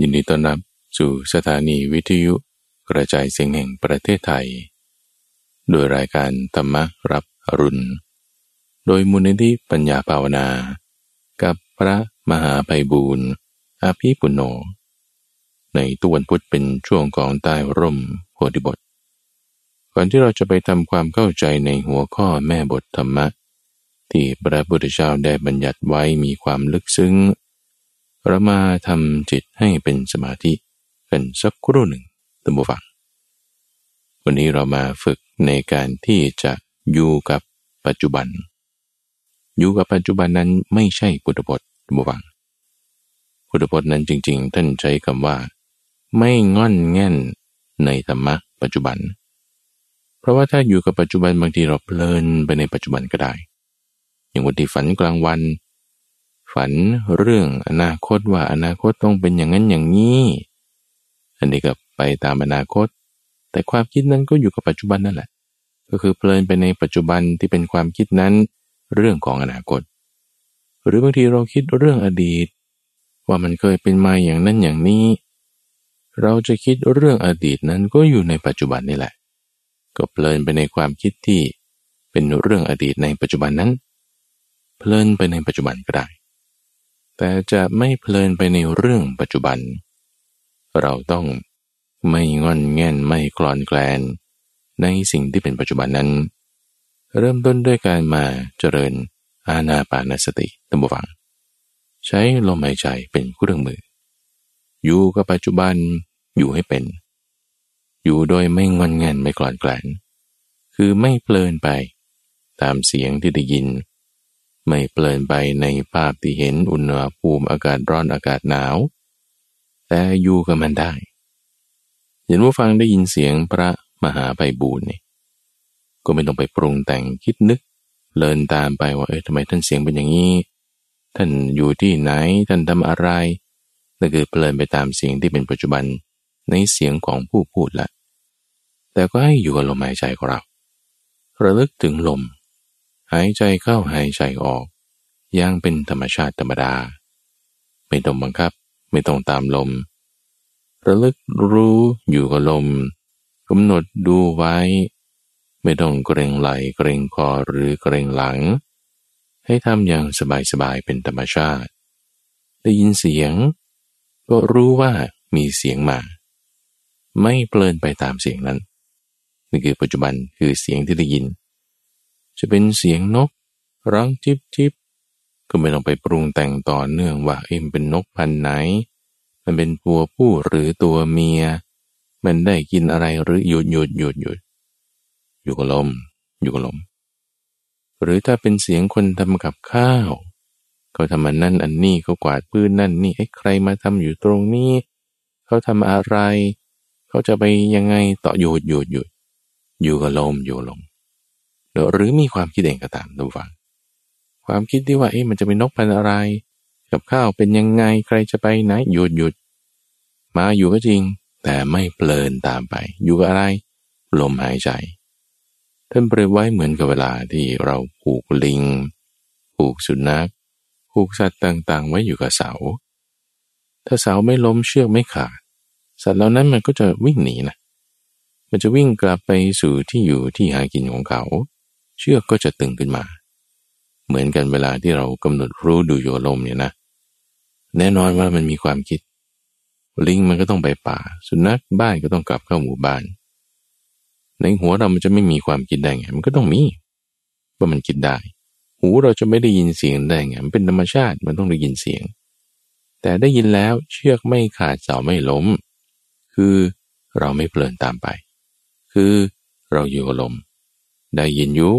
ยินดีต้อนรับสู่สถานีวิทยุกระจายเสียงแห่งประเทศไทย โดยรายการธรรมรับอรุณ โดยมูลนิธิปัญญาภาวนา กับพระมหาไพบูรณ์อาภีปุณโญในตุวันพุธเป็นช่วงของใต้ร่มโพธิบท ก่อนที่เราจะไปทำความเข้าใจในหัวข้อแม่บทธรรมะ ที่พระพุทธเจ้าได้บัญญัติไว้มีความลึกซึ้ง เรามาทำจิตให้เป็นสมาธิกันสักครู่หนึ่งตัมบูฟัง วันนี้เรามาฝึกในการที่จะอยู่กับปัจจุบัน อยู่กับปัจจุบันนั้นไม่ใช่พุทธพจน์ตัมบูฟัง พุทธพจน์นั้นจริง ๆ ท่านใช้คำว่า ไม่ง่อนแง่นในธรรมะปัจจุบัน เพราะว่าถ้าอยู่กับปัจจุบันบางทีเราเพลินไปในปัจจุบันก็ได้ อย่างวันที่ฝันกลางวัน ฝันเรื่องอนาคตว่าอนาคตต้องเป็นอย่างนั้นอย่างนี้ อันนี้ก็ไปตามอนาคต แต่ความคิดนั้นก็อยู่กับปัจจุบันนั่นแหละ ก็คือเพลินไปในปัจจุบันที่เป็นความคิดนั้นเรื่องของอนาคต หรือบางทีเราคิดเรื่องอดีต ว่ามันเคยเป็นมาอย่างนั้นอย่างนี้ เราจะคิดเรื่องอดีตนั้นก็อยู่ในปัจจุบันนี่แหละ ก็เพลินไปในความคิดที่เป็นเรื่องอดีตในปัจจุบันนั้น เพลินไปในปัจจุบันก็ได้ แต่จะไม่เพลินไปในเรื่องปัจจุบัน เราต้องไม่งอนแง่นไม่คลอนแคลน ในสิ่งที่เป็นปัจจุบันนั้น เริ่มต้นด้วยการมาเจริญอาณาปานสติตั้งบวัง ใช้ลมหายใจเป็นเครื่องมือ อยู่กับปัจจุบันอยู่ให้เป็น อยู่โดยไม่งอนแง่นไม่คลอนแคลน คือไม่เพลินไป ตามเสียงที่ได้ยิน ไม่เปลินไปในภาพที่เห็นอุณหภูมิอากาศร้อนอากาศหนาว แต่อยู่กับมันได้เห็นว่าฟังได้ยินเสียงพระมหาไพบูรณ์นี่ก็ไม่ต้องไปปรุงแต่งคิดนึกเลินตามไปว่าเอ๊ะทำไมท่านเสียงเป็นอย่างนี้ ท่านอยู่ที่ไหนท่านทำอะไรนั่นคือเพลินไปตามเสียงที่เป็นปัจจุบันในเสียงของผู้พูดละแต่ก็ให้อยู่กับลมหายใจของเราระลึกถึงลม หายใจเข้าหายใจออกย่างเป็นธรรมชาติธรรมดา ไม่ต้องบังคับ ไม่ต้องตามลม ระลึกรู้อยู่กับลมกำหนดดูไว้ ไม่ต้องเกรงไหลเกรงคอหรือเกรงหลัง ให้ทำอย่างสบายๆเป็นธรรมชาติ ได้ยินเสียง ก็รู้ว่ามีเสียงมา ไม่เพลินไปตามเสียงนั้นนี่คือปัจจุบันคือเสียงที่ได้ยิน จะเป็นเสียงนก ร้องจิบจิบก็ไม่ต้องไปปรุงแต่งต่อเนื่องว่าเอ็มเป็นนกพันไหน มันเป็นตัวผู้หรือตัวเมีย มันได้กินอะไรหรือหยุดหยุดหยุดหยุดอยู่กับลม อยู่กับลม หรือถ้าเป็นเสียงคนทำกับข้าวเขาทำอันนั่นอันนี้เขากวาดพื้นนั่นนี่ไอ้ใครมาทำอยู่ตรงนี้ เขาทำอะไร เขาจะไปยังไงต่อหยุดหยุดหยุดอยู่กับลมอยู่ลม หรือมีความคิดเองก็ตามดูฟัง ความคิดที่ว่าเอ๊ะมันจะเป็นนกพันอะไร กับข้าวเป็นยังไงใครจะไปไหนหยุดหยุดมาอยู่ก็จริง แต่ไม่เพลินตามไป อยู่กับอะไรลมหายใจ ท่านเปรียบไว้เหมือนกับเวลาที่เราผูกลิง ผูกสุนัขผูกสัตว์ต่างๆ ไว้อยู่กับเสา ถ้าเสาไม่ล้มเชือกไม่ขาด สัตว์เหล่านั้นมันก็จะวิ่งหนีนะ มันจะวิ่งกลับไปสู่ที่อยู่ที่หากินของเขา ชือกก็จะตึงขึ้นมา เหมือนกันเวลาที่เรากำหนดรู้ดูโยลมเนี่ยนะ แน่นอนว่ามันมีความคิด ลิงมันก็ต้องไปป่า สุนัขบ้านก็ต้องกลับเข้าหมู่บ้าน ในหัวเรามันจะไม่มีความคิดได้ไง มันก็ต้องมีว่ามันคิดได้ หูเราจะไม่ได้ยินเสียงได้ไง มันเป็นธรรมชาติมันต้องได้ยินเสียง แต่ได้ยินแล้วเชือกไม่ขาดเสาไม่ล้ม คือเราไม่เพลินตามไป คือเราอยู่กับลมได้ยินอยู่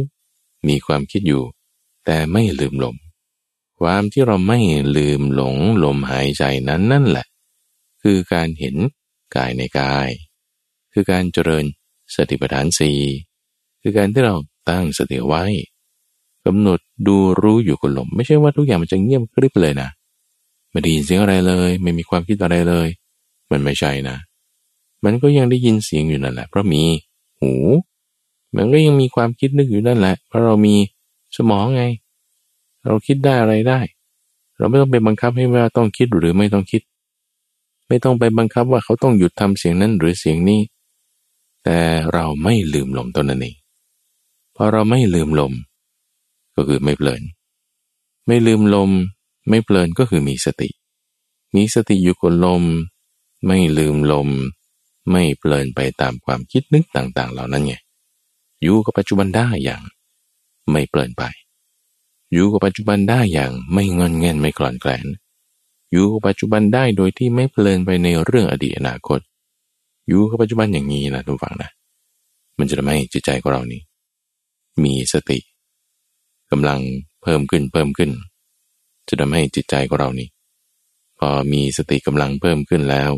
มีความคิดอยู่ แต่ไม่ลืมลม ความที่เราไม่ลืมหลงลมหายใจนั้นนั่นแหละ คือการเห็นกายในกาย คือการเจริญสติปัฏฐานสีคือการที่เราตั้งสติไว้กำหนดดูรู้อยู่กับลม ไม่ใช่ว่าทุกอย่างมันจะเงียบกริบเลยนะไม่ได้ยินเสียงอะไรเลย ไม่มีความคิดอะไรเลย มันไม่ใช่นะ มันก็ยังได้ยินเสียงอยู่นั่นแหละเพราะมี หู มันก็ยังมีความคิดนึกอยู่นั่นแหละ เพราะเรามีสมองไง เราคิดได้อะไรได้ เราไม่ต้องไปบังคับให้ว่าต้องคิดหรือไม่ต้องคิด ไม่ต้องไปบังคับว่าเขาต้องหยุดทำเสียงนั้นหรือเสียงนี้ แต่เราไม่ลืมลมตนนั้นเองพอเราไม่ลืมลม ก็คือไม่เพลิน ไม่ลืมลม ไม่เพลินก็คือมีสติ มีสติอยู่กับลม ไม่ลืมลม ไม่เพลินไปตามความคิดนึกต่างๆ เหล่านั้นไง อยู่กับปัจจุบันได้อย่าง ไม่เพลินไป อยู่กับปัจจุบันได้อย่างไม่งอนเงินไม่กลอนแกลน อยู่กับปัจจุบันได้โดยที่ไม่เพลินไปในเรื่องอดีตอนาคต อยู่กับปัจจุบันอย่างนี้นะทุกฝังนะ มันจะทำให้จิตใจของเรานี้ มีสติกำลังเพิ่มขึ้นเพิ่มขึ้น จะทำให้จิตใจของเรานี้ พอมีสติกำลังเพิ่มขึ้นแล้ว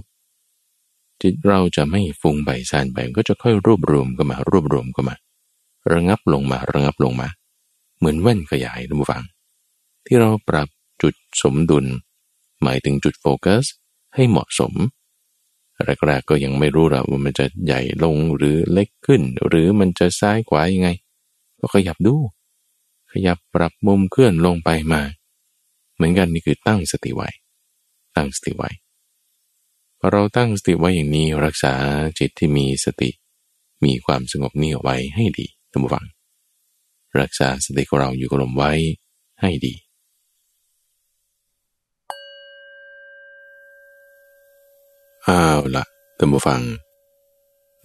จิตเราจะไม่ฟุ้งไปซ่านไปก็จะค่อยรวบรวมก็มารวบรวมก็มา ระงับลงมาระงับลงมา เหมือนแว่นขยายทุกฝัง ที่เราปรับจุดสมดุล หมายถึงจุดโฟกัส ให้เหมาะสมแรกๆก็ยังไม่รู้หรอกว่ามันจะใหญ่ลงหรือเล็กขึ้น หรือมันจะซ้ายขวายังไง ก็ขยับดู ขยับปรับมุมเคลื่อนลงไปมา เหมือนกันนี่คือตั้งสติไว้ ตั้งสติไว้พอเราตั้งสติไว้อย่างนี้รักษาจิตที่มีสติ มีความสงบนิ่งไว้ให้ดีานผู้ฟัง รักษาสติของเราอยู่กับลมไว้ให้ดี อ้าวละท่านผู้ฟัง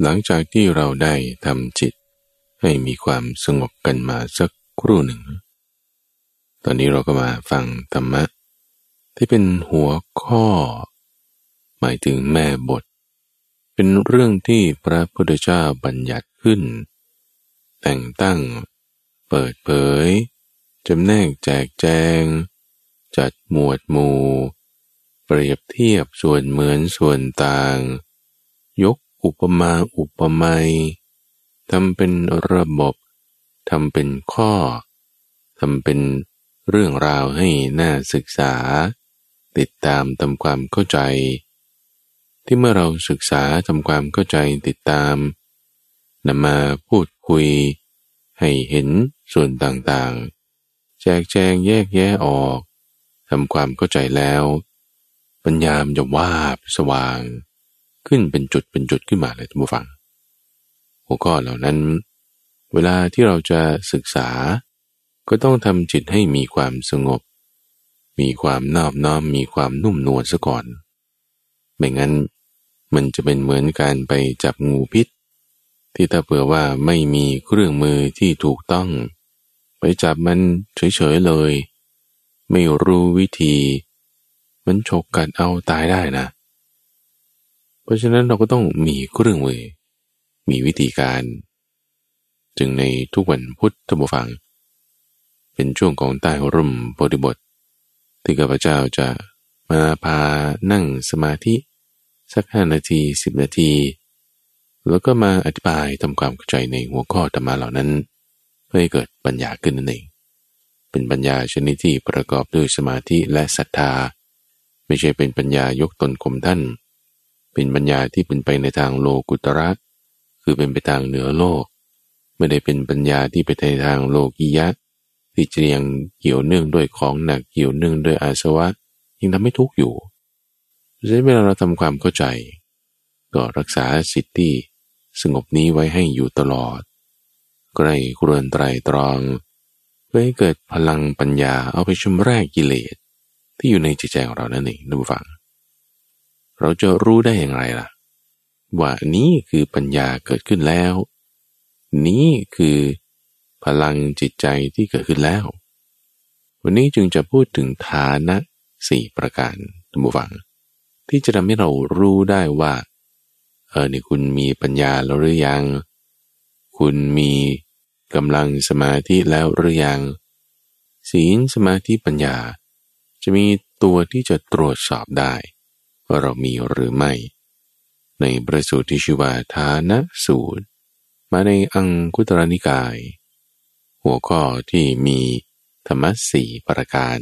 หลังจากที่เราได้ทำจิตให้มีความสงบกันมาสักครู่หนึ่ง ตอนนี้เราก็มาฟังธรรมะ ที่เป็นหัวข้อ หมายถึงแม่บท เป็นเรื่องที่พระพุทธเจ้าบัญญัติขึ้น แต่งตั้ง เปิดเผยจำแนกแจกแจง จัดหมวดหมู่ เปรียบเทียบส่วนเหมือนส่วนต่าง ยกอุปมาอุปไมยทำเป็นระบบทำเป็นข้อทำเป็นเรื่องราวให้น่าศึกษา ติดตามทำความเข้าใจ ที่เมื่อเราศึกษาทำความเข้าใจติดตามนำมาพูด คุย ให้เห็นส่วนต่างๆ แจกแจงแยกแยะออกทำความเข้าใจแล้ว ปัญญามจะวาบสว่าง ขึ้นเป็นจุดเป็นจุดขึ้นมาเลยท่านผู้ฟัง หัวข้อเหล่านั้น เวลาที่เราจะศึกษา ก็ต้องทำจิตให้มีความสงบ มีความนอบน้อมมีความนุ่มนวลซะก่อน ไม่งั้นมันจะเป็นเหมือนการไปจับงูพิษ ที่ถ้าเผื่อว่าไม่มีเครื่องมือที่ถูกต้อง ไปจับมันเฉยๆเลย ไม่รู้วิธี มันฉกกัดเอาตายได้นะ เพราะฉะนั้นเราก็ต้องมีเครื่องมือ มีวิธีการ จึงในทุกวันพุทธบุฟัง เป็นช่วงของใต้ร่มโพธิบท ที่ข้าพเจ้าจะมาพานั่งสมาธิ สักห้านาทีสิบนาที แล้วก็มาอธิบายทำความเข้าใจในหัวข้อธรรมะเหล่านั้น เพื่อให้เกิดปัญญาขึ้นนั่นเอง เป็นปัญญาชนิดที่ประกอบด้วยสมาธิและศรัทธา ไม่ใช่เป็นปัญญายกตนข่มท่าน เป็นปัญญาที่เป็นไปในทางโลกุตระคือเป็นไปทางเหนือโลก ไม่ได้เป็นปัญญาที่ไปในทางโลกียะ ที่จะยังเกี่ยวเนื่องด้วยของหนักเกี่ยวเนื่องด้วยอาสวะยังทำให้ทุกข์อยู่ดังนั้นเวลาเราทำความเข้าใจ ก็รักษาสิทธิ สงบนี้ไว้ให้อยู่ตลอด ใกล้ครวนไตรตรองเพื่อให้เกิดพลังปัญญาเอาไปชมแรกกิเลส ที่อยู่ในจิตใจของเรานั่นเองนะผู้ฟัง เราจะรู้ได้อย่างไรล่ะ ว่านี้คือปัญญาเกิดขึ้นแล้ว นี้คือพลังจิตใจที่เกิดขึ้นแล้ว วันนี้จึงจะพูดถึงฐานะสี่ประการทุกฝัง ที่จะทำให้เรารู้ได้ว่า เออนี่คุณมีปัญญาแล้วหรือยัง คุณมีกำลังสมาธิแล้วหรือยัง ศีลสมาธิปัญญา จะมีตัวที่จะตรวจสอบได้ว่าเรามีหรือไม่ ในประสูตรที่ชื่อว่าฐานะสูตร มาในอังคุตรนิกาย หัวข้อที่มีธรรมะสี่ประการ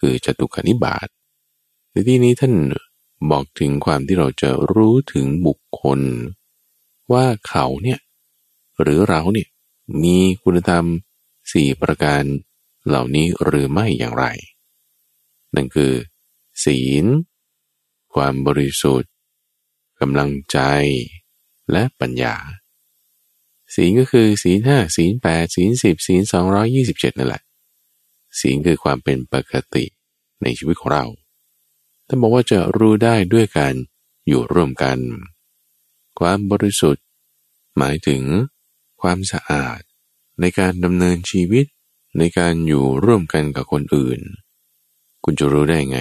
คือจตุคนิบาตในที่นี้ท่าน บอกถึงความที่เราจะรู้ถึงบุคคล ว่าเขาเนี่ยหรือเราเนี่ยมีคุณธรรมสี่ประการเหล่านี้หรือไม่อย่างไร นั่นคือ ศีล ความบริสุทธิ์กำลังใจและปัญญา ศีลก็คือศีลห้าศีลแปดศีลสิบศีลสองร้อยี่สิบเจ็ดนั่นแหละ ศีลคือความเป็นปกติในชีวิตของเรา ท่านบอกว่าจะรู้ได้ด้วยการอยู่ร่วมกัน ความบริสุทธิ์ หมายถึงความสะอาด ในการดำเนินชีวิตในการอยู่ร่วมกันกับคนอื่น คุณจะรู้ได้ไง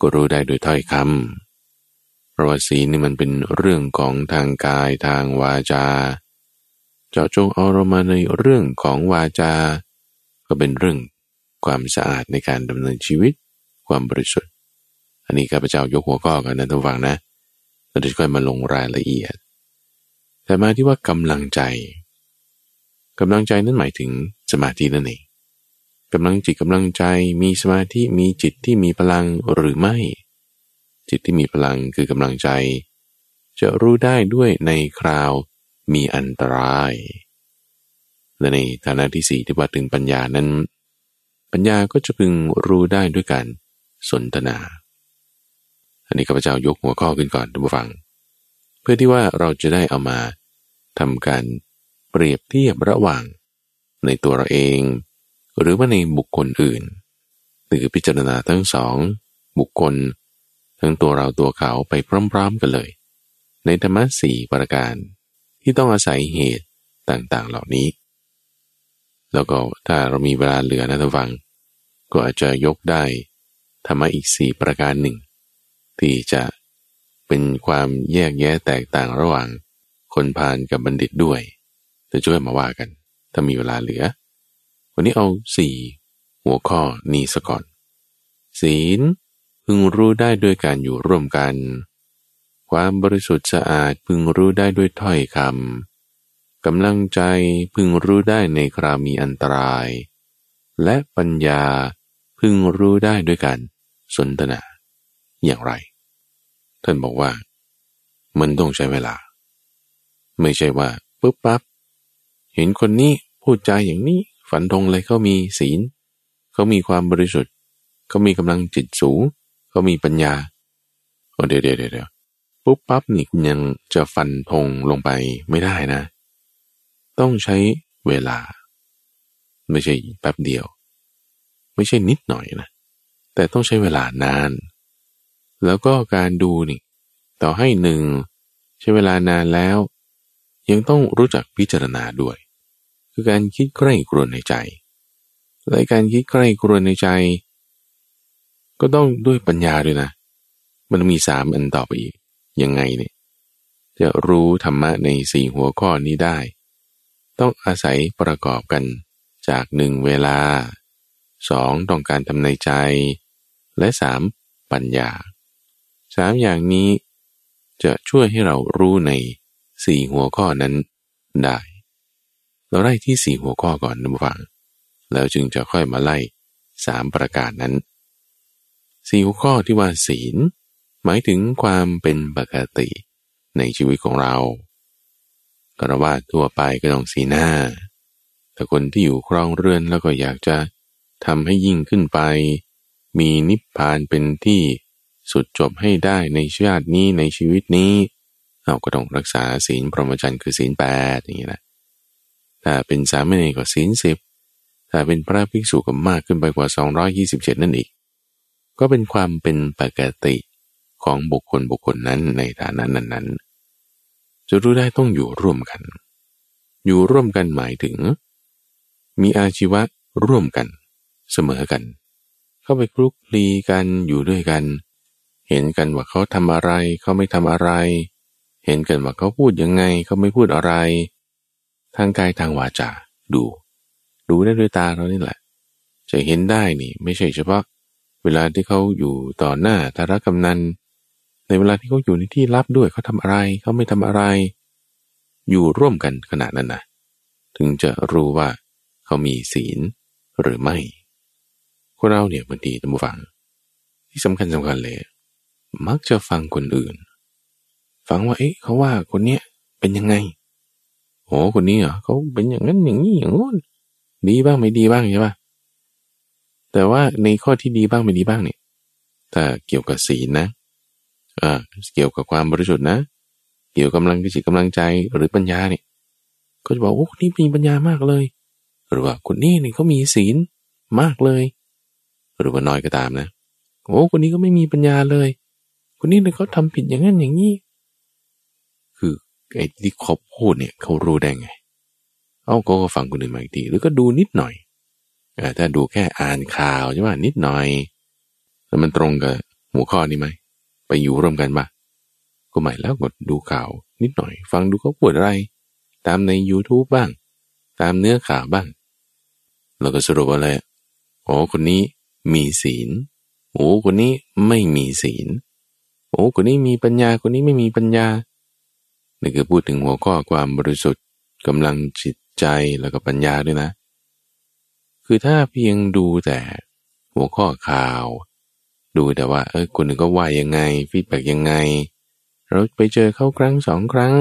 ก็รู้ได้โดยถ้อยคำเพราะว่าศีลนี่มันเป็นเรื่องของทางกายทางวาจา เจาะจงเอาเรามาในเรื่องของวาจา ก็เป็นเรื่องความสะอาดในการดำเนินชีวิต ความบริสุทธิ์ นนี้ข้าพเจ้ายกหัวข้อกันนะทุกฝังนะเราจะค่อยมาลงรายละเอียด แต่มาที่ว่ากำลังใจกำลังใจนั้นหมายถึงสมาธินั่นเองกำลังจิตกำลังใจมีสมาธิมีจิตที่มีพลังหรือไม่ จิตที่มีพลังคือกำลังใจ จะรู้ได้ด้วยในคราวมีอันตรายและในฐานะที่สี่ที่ว่าถึงปัญญานั้น ปัญญาก็จะพึงรู้ได้ด้วยการสนทนา อันนี้ข้าพเจ้ายกหัวข้อขึ้นก่อนท่านผู้ฟัง เพื่อที่ว่าเราจะได้เอามาทำการเปรียบเทียบระหว่าง ในตัวเราเอง หรือว่าในบุคคลอื่น หรือพิจารณาทั้งสองบุคคล ทั้งตัวเราตัวเขาไปพร้อมๆกันเลย ในธรรมะสี่ประการที่ต้องอาศัยเหตุต่างๆเหล่านี้ แล้วก็ถ้าเรามีเวลาเหลือนะท่านฟัง ก็อาจจะยกได้ธรรมะอีกสี่ประการหนึ่ง ที่จะเป็นความแยกแยะแตกต่างระหว่างคนพาลกับบัณฑิตด้วยจะช่วยมาว่ากัน ถ้ามีเวลาเหลือ วันนี้เอาสี่หัวข้อนี้ซะก่อน ศีลพึงรู้ได้ด้วยการอยู่ร่วมกัน ความบริสุทธิ์สะอาดพึงรู้ได้ด้วยถ้อยคำกำลังใจพึงรู้ได้ในครามีอันตราย และปัญญาพึงรู้ได้ด้วยการสนทนา อย่างไร ท่านบอกว่า มันต้องใช้เวลา ไม่ใช่ว่าปุ๊บปับ๊บเห็นคนนี้พูดจาอย่างนี้ ฝันธงเลยเขามีศีล เขามีความบริสุทธิ์ เขามีกำลังจิตสูง เขามีปัญญาโอเดี๋ยวเดี๋ยวเดี๋ยวปุ๊บปั๊บนี่คุณยังจะฟันธงลงไปไม่ได้นะ ต้องใช้เวลา ไม่ใช่แป๊บเดียว ไม่ใช่นิดหน่อยนะ แต่ต้องใช้เวลานาน แล้วก็การดูนี่ ต่อให้หนึ่งใช้เวลานานแล้ว ยังต้องรู้จักพิจารณาด้วย คือการคิดใกล้กรวนในใจและการคิดใกล้กรวนในใจ ก็ต้องด้วยปัญญาด้วยนะ มันมีสามอันต่อไปอีกยังไงเนี่ยจะรู้ธรรมะในสี่หัวข้อนี้ได้ ต้องอาศัยประกอบกันจากหนึ่งเวลาสองต้องการทำในใจ และสามปัญญา สามอย่างนี้จะช่วยให้เรารู้ในสี่หัวข้อนั้นได้ เราไล่ที่สี่หัวข้อก่อนนะฟัง แล้วจึงจะค่อยมาไล่สามประการนั้นสี่หัวข้อที่ว่าศีล หมายถึงความเป็นปกติในชีวิตของเรากระว่าทั่วไปก็ต้องสีหน้า แต่คนที่อยู่ครองเรือนแล้วก็อยากจะทำให้ยิ่งขึ้นไป มีนิพพานเป็นที่ สุดจบให้ได้ในชาตินี้ในชีวิตนี้ เราก็ต้องรักษาศีลพรหมจรรย์คือศีลแปดอย่างนี้นะถ้าเป็นสามเณรก็ศีลสิบถ้าเป็นพระภิกษุก็มากขึ้นไปกว่า 227 นั่นอีก ก็เป็นความเป็นปกติของบุคคลบุคคลนั้นในฐานะนั้นๆ จะรู้ได้ต้องอยู่ร่วมกัน อยู่ร่วมกันหมายถึง มีอาชีวะร่วมกัน เสมอกัน เข้าไปคลุกคลีกันอยู่ด้วยกัน เห็นกันว่าเขาทำอะไร เขาไม่ทำอะไร เห็นกันว่าเขาพูดยังไง เขาไม่พูดอะไร ทางกายทางวาจาดู ดูได้ด้วยตาเรานี่แหละ จะเห็นได้นี่ ไม่ใช่เฉพาะ เวลาที่เขาอยู่ต่อหน้าธารกำนัน ในเวลาที่เขาอยู่ในที่ลับด้วยเขาทำอะไร เขาไม่ทำอะไร อยู่ร่วมกันขนาดนั้นนะถึงจะรู้ว่าเขามีศีลหรือไม่คนเราเนี่ยบางทีตั้งฟัง ที่สำคัญสำคัญเลย มักจะฟังคนอื่น ฟังว่า เอ๊ะเขาว่าคนเนี้ยเป็นยังไงโอ้คนนี้เหรอเขาเป็นอย่างนั้นอย่างนี้อย่างงู้นดีบ้างไม่ดีบ้างใช่ปะแต่ว่าในข้อที่ดีบ้างไม่ดีบ้างเนี่ยถ้าเกี่ยวกับศีลนะอ่าเกี่ยวกับความบริสุทธิ์นะ เกี่ยวกับกำลังจิตกำลังใจหรือปัญญาเนี่ยก็จะบอกโอ้คนนี้มีปัญญามากเลย หรือว่าคนนี้เนี่ยเขามีศีลมากเลย หรือว่าน้อยก็ตามนะ โอ้คนนี้ก็ไม่มีปัญญาเลย คนนี้เนี่ยเขาทำผิดอย่างนั้นอย่างนี้ คือไอ้ที่เขาพูดเนี่ยเขารู้ได้ไง เอาก็ฟังคนอื่นมาอีกทีหรือก็ดูนิดหน่อยถ้าดูแค่อ่านข่าวใช่ไหมนิดหน่อย แล้วมันตรงกับหัวข้อนี้ไหม ไปอยู่ร่วมกันปะก็หมายแล้วกดดูข่าวนิดหน่อย ฟังดูเขาพูดอะไร ตามใน YouTube บ้าง ตามเนื้อข่าวบ้างเราก็สรุปว่าอะไรโอ้คนนี้มีศีลโอ้คนนี้ไม่มีศีล โอ้คนนี้มีปัญญาคนนี้ไม่มีปัญญานี่คือพูดถึงหัวข้อความบริสุทธิ์กำลังจิตใจแล้วก็ปัญญาด้วยนะ คือถ้าเพียงดูแต่หัวข้อข่าว ดูแต่ว่า เออคนหนึ่งก็ว่ายังไงฟีดแบ็กยังไง เราไปเจอเขาครั้งสองครั้ง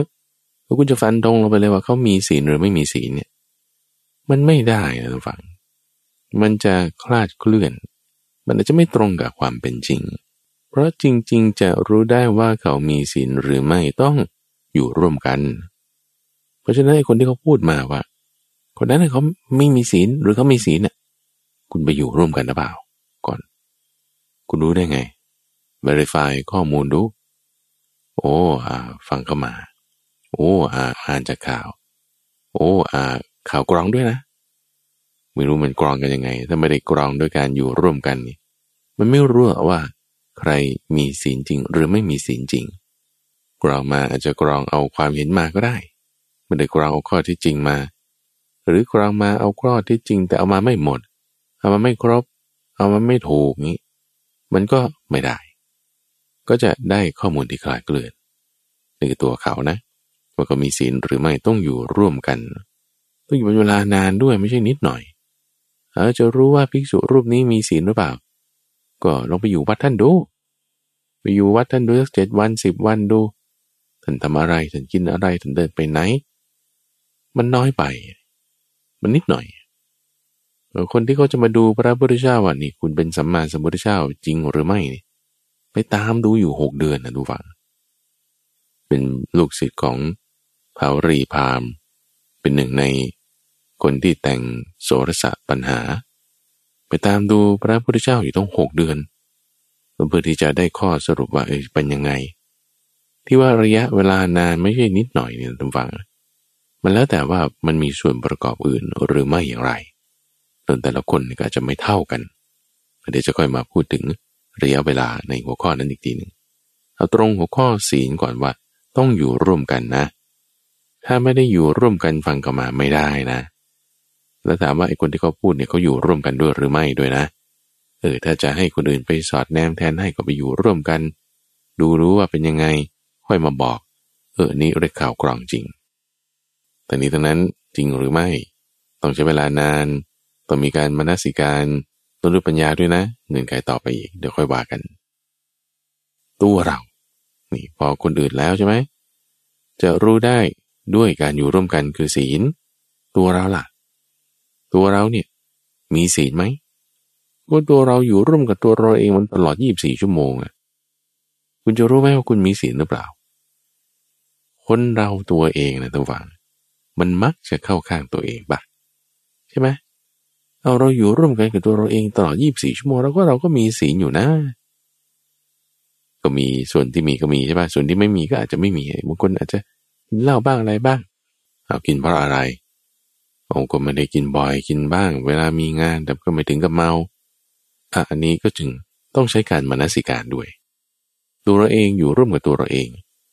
แล้วคุณจะฟันตรงลงไปเลยว่าเขามีศีลหรือไม่มีศีลเนี่ย มันไม่ได้นะทุกฝัง มันจะคลาดเคลื่อน มันอาจจะไม่ตรงกับความเป็นจริง เพราะจริงๆ จะรู้ได้ว่าเขามีศีลหรือไม่ต้องอยู่ร่วมกัน เพราะฉะนั้นคนที่เขาพูดมาว่า คนนั้นเขาไม่มีศีลหรือเขามีศีลเนี่ยคุณไปอยู่ร่วมกันหรือเปล่า ก่อน คุณรู้ได้ไง verify ข้อมูลดู โอ้อาฟังเข้ามา โอ้อ่าอ่านจากข่าว โอ้อาข่าวกรองด้วยนะ ไม่รู้มันกรองกันยังไง ถ้าไม่ได้กรองด้วยการอยู่ร่วมกันนี่มันไม่รู้ว่า ใครมีศีลจริง หรือไม่มีศีลจริงกรองมาอาจจะกรองเอาความเห็นมาก็ได้ไม่ได้กรองเอาข้อที่จริงมา หรือกรองมาเอาข้อที่จริง แต่เอามาไม่หมด เอามาไม่ครบ เอามาไม่ถูกนี้ มันก็ไม่ได้ ก็จะได้ข้อมูลที่คลาดเกลื่อนนี่คือตัวเขานะว่าก็มีศีลหรือไม่ต้องอยู่ร่วมกันต้องอยู่เป็นเวลานานด้วยไม่ใช่นิดหน่อยเราจะรู้ว่าภิกษุรูปนี้มีศีลหรือเปล่า ก็ลองไปอยู่วัดท่านดู ไปอยู่วัดท่านดูสักเจ็ดวันสิบวันดู ท่านทำอะไรท่านกินอะไรท่านเดินไปไหน มันน้อยไป มันนิดหน่อย คนที่เขาจะมาดูพระพุทธเจ้าว่านี่ คุณเป็นสัมมาสัมพุทธเจ้าจริงหรือไม่นี่ไปตามดูอยู่หกเดือนนะดูฟัง เป็นลูกศิษย์ของภาวรีพาม เป็นหนึ่งในคนที่แต่งโสรสะปัญหา ไปตามดูพระพุทธเจ้าอยู่ต้องหกเดือนเพื่อที่จะได้ข้อสรุปว่าเออเป็นยังไง ที่ว่าระยะเวลานานไม่ใช่นิดหน่อยเนี่ยท่านฟัง มันแล้วแต่ว่ามันมีส่วนประกอบอื่นหรือไม่อย่างไรส่วนแต่ละคนก็จะไม่เท่ากันเดี๋ยวจะค่อยมาพูดถึงระยะเวลาในหัวข้อนั้นอีกทีหนึ่งเอาตรงหัวข้อศีลก่อนว่าต้องอยู่ร่วมกันนะ ถ้าไม่ได้อยู่ร่วมกันฟังกันมาไม่ได้นะ แล้วถามว่าไอ้คนที่เขาพูดเนี่ยเขาอยู่ร่วมกันด้วยหรือไม่ด้วยนะ เออถ้าจะให้คนอื่นไปสอดแนมแทนให้ก็ไปอยู่ร่วมกัน ดูรู้ว่าเป็นยังไง ค่อยมาบอก เออนี่เรียกข่าวกรองจริง แต่นี้ทั้งนั้นจริงหรือไม่ ต้องใช้เวลานาน ต้องมีการมนสิการต้องด้ปัญญาด้วยนะเงินไขต่อไปอีกเดี๋ยวค่อยว่ากัน ตัวเรา นี่พอคนอื่นแล้วใช่ไหมจะรู้ได้ด้วยการอยู่ร่วมกันคือศีล ตัวเราล่ะ ตัวเราเนี่ย มีศีลไหมว่าตัวเราอยู่ร่วมกับตัวเราเองมันตลอด 24 ชั่วโมงอะคุณจะรู้ไหมว่าคุณมีศีลหรือเปล่า คนเราตัวเองนะท่านฟังมันมักจะเข้าข้างตัวเองปะใช่ไหมเอาเราอยู่ร่วมกันกับตัวเราเองตลอดยี่บสี่ชั่วโมงแล้วก็เราก็มีศีลอยู่นะ ก็มีส่วนที่มีก็มีใช่ปะส่วนที่ไม่มีก็อาจจะไม่มีบางคนอาจจะกินเหล้าบ้างอะไรบ้าง เอากินเพราะอะไร องก็ไม่ได้กินบ่อยกินบ้าง เวลามีงานแต่ก็ไม่ถึงกับเมาอะอันนี้ก็จึงต้องใช้การมนสิการด้วย ตัวเราเองอยู่ร่วมกับตัวเราเอง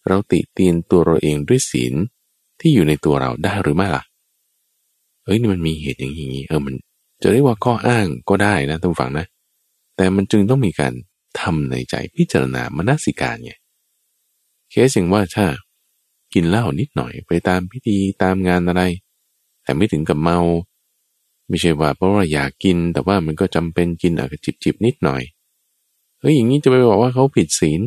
เราติเตียนตัวเราเองด้วยศีลที่อยู่ในตัวเราได้หรือไม่ล่ะ เอ้ยนี่มันมีเหตุอย่างนี้เออมัน จะเรียกว่าข้ออ้างก็ได้นะท่านฟังนะ แต่มันจึงต้องมีการทำในใจพิจารณามนสิการไงเคสอย่างว่าถ้ากินเหล้านิดหน่อยไปตามพิธีตามงานอะไร แต่ไม่ถึงกับเมา ไม่ใช่ว่าเพราะว่าอยากกิน แต่ว่ามันก็จำเป็นกินอาจจะจิบจิบนิดหน่อยเฮ้ยอย่างนี้จะไปบอกว่าเขาผิดศีล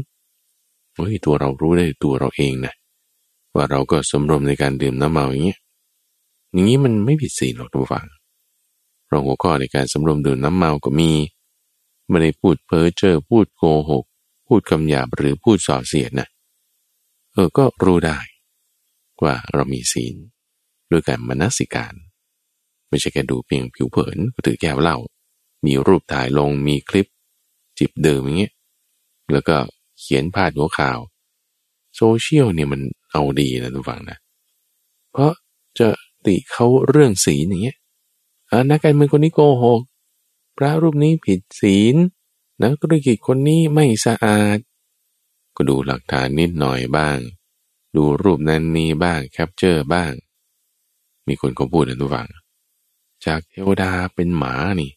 เฮ้ยตัวเรารู้ได้ตัวเราเองนะว่าเราก็สมรมในการดื่มน้ำเมาอย่างเงี้ยอย่างนี้มันไม่ผิดศีลหรอกทุกฝังเราหัวข้อในการสมรมดื่มน้ำเมาก็มีไม่ได้พูดเพ้อเจ้อพูดโกหกพูพูดคำหยาบหรือพูดส่อเสียดนะเออก็รู้ได้ ว่าเรามีศีล ด้วยการมนสิการ ไม่ใช่แค่ดูเพียงผิวเผินก็ถือแก้วเหล้ามีรูปถ่ายลงมีคลิป จิบดื่มอย่างเงี้ยแล้วก็เขียนพาดหัวข่าวโซเชียลเนี่ยมันเอาดีนะทุกฝังนะ เพราะจะติเขาเรื่องศีลอย่างเงี้ยนักการเมืองคนนี้โกหก พระรูปนี้ผิดศีลนักธุรกิจคนนี้ไม่สะอาด ก็ดูหลักฐานนิดหน่อยบ้าง ดูรูปนั้นนี้บ้าง capture บ้าง มีคนเขาพูดนะท่านผู้ฟัง จากเทวดาเป็นหมานี่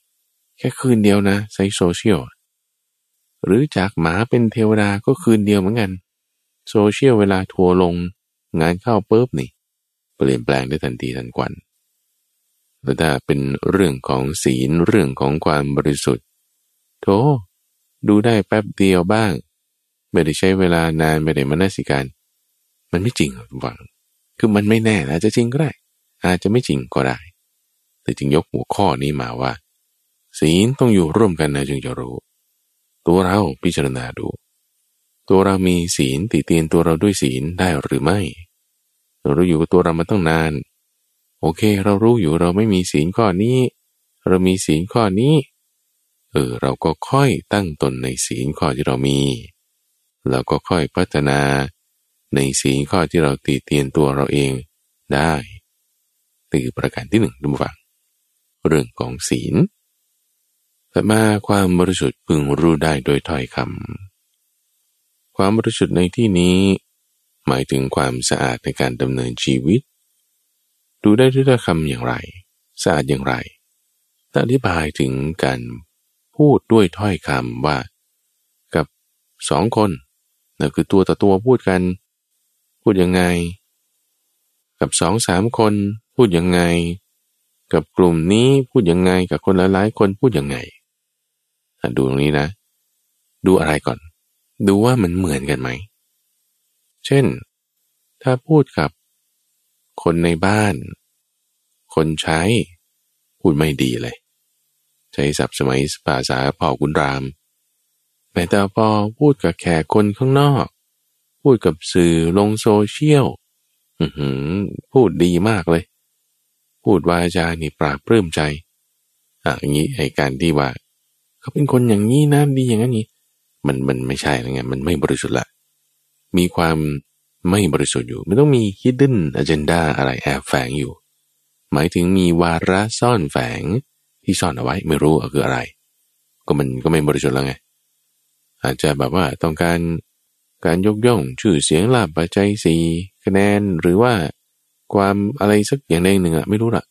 แค่คืนเดียวนะใช้โซเชียลหรือจากหมาเป็นเทวดาก็คืนเดียวเหมือนกัน โซเชียลเวลาทัวร์ลงงานเข้าปุ๊บนี่ เปลี่ยนแปลงได้ทันทีทันควันแล้วถ้าเป็นเรื่องของศีลเรื่องของความบริสุทธิ์โธดูได้แป๊บเดียวบ้าง ไม่ได้ใช้เวลานานไม่ได้มานาสิการ มันไม่จริงหรอกฟัง คือมันไม่แน่อาจจะจริงก็ได้ อาจจะไม่จริงก็ได้ แต่จึงยกหัวข้อนี้มาว่า ศีลต้องอยู่ร่วมกันนะจึงจะรู้ ตัวเราพิจารณาดู ตัวเรามีศีลติเตียนตัวเราด้วยศีลได้หรือไม่เราอยู่กับตัวเรามาตั้งนาน โอเค เรารู้อยู่เราไม่มีศีลข้อนี้ เรามีศีลข้อนี้ เออเราก็ค่อยตั้งตนในศีลข้อที่เรามีเราก็ค่อยพัฒนาในศีลข้อที่เราตีเตียนตัวเราเองได้ ตือประการที่หนึ่งดูฟัง เรื่องของศีลแต่มาความบริสุทธิ์พึงรู้ได้โดยถ้อยคำความบริสุทธิ์ในที่นี้ หมายถึงความสะอาดในการดำเนินชีวิต ดูได้ด้วยถ้อยคำอย่างไร สะอาดอย่างไรแต่อธิบายถึงการพูดด้วยถ้อยคำว่า กับสองคนนั่นคือตัวต่อตัวพูดกัน พูดยังไง กับสองสามคน พูดยังไง กับกลุ่มนี้พูดยังไงกับคนหลายๆคนพูดยังไงดูตรงนี้นะ ดูอะไรก่อน ดูว่ามันเหมือนกันไหม เช่น ถ้าพูดกับ คนในบ้าน คนใช้ พูดไม่ดีเลย ใช้ศัพท์สมัยภาษาพ่อกุณรามแต่แต่พอพูดกับแขกคนข้างนอก พูดกับสื่อลงโซเชียลพูดดีมากเลย พูดวาจานี่ปราบปลื้มใจอะอย่างนี้ไอ้การที่ว่า เขาเป็นคนอย่างนี้นะดีอย่างนี้ มันมันไม่ใช่แล้วไงมันไม่บริสุทธิ์ละมีความไม่บริสุทธิ์อยู่มันต้องมี hidden agenda อะไรแอบแฝงอยู่ หมายถึงมีวาระซ่อนแฝงที่ซ่อนเอาไว้ไม่รู้คืออะไร ก็มันก็ไม่บริสุทธิ์แล้วไง อาจจะแบบว่าต้องการการยกย่องชื่อเสียงลาบปัจจัยสี่คะแนนหรือว่า ความอะไรสักอย่างใดหนึ่งอะไม่รู้ละ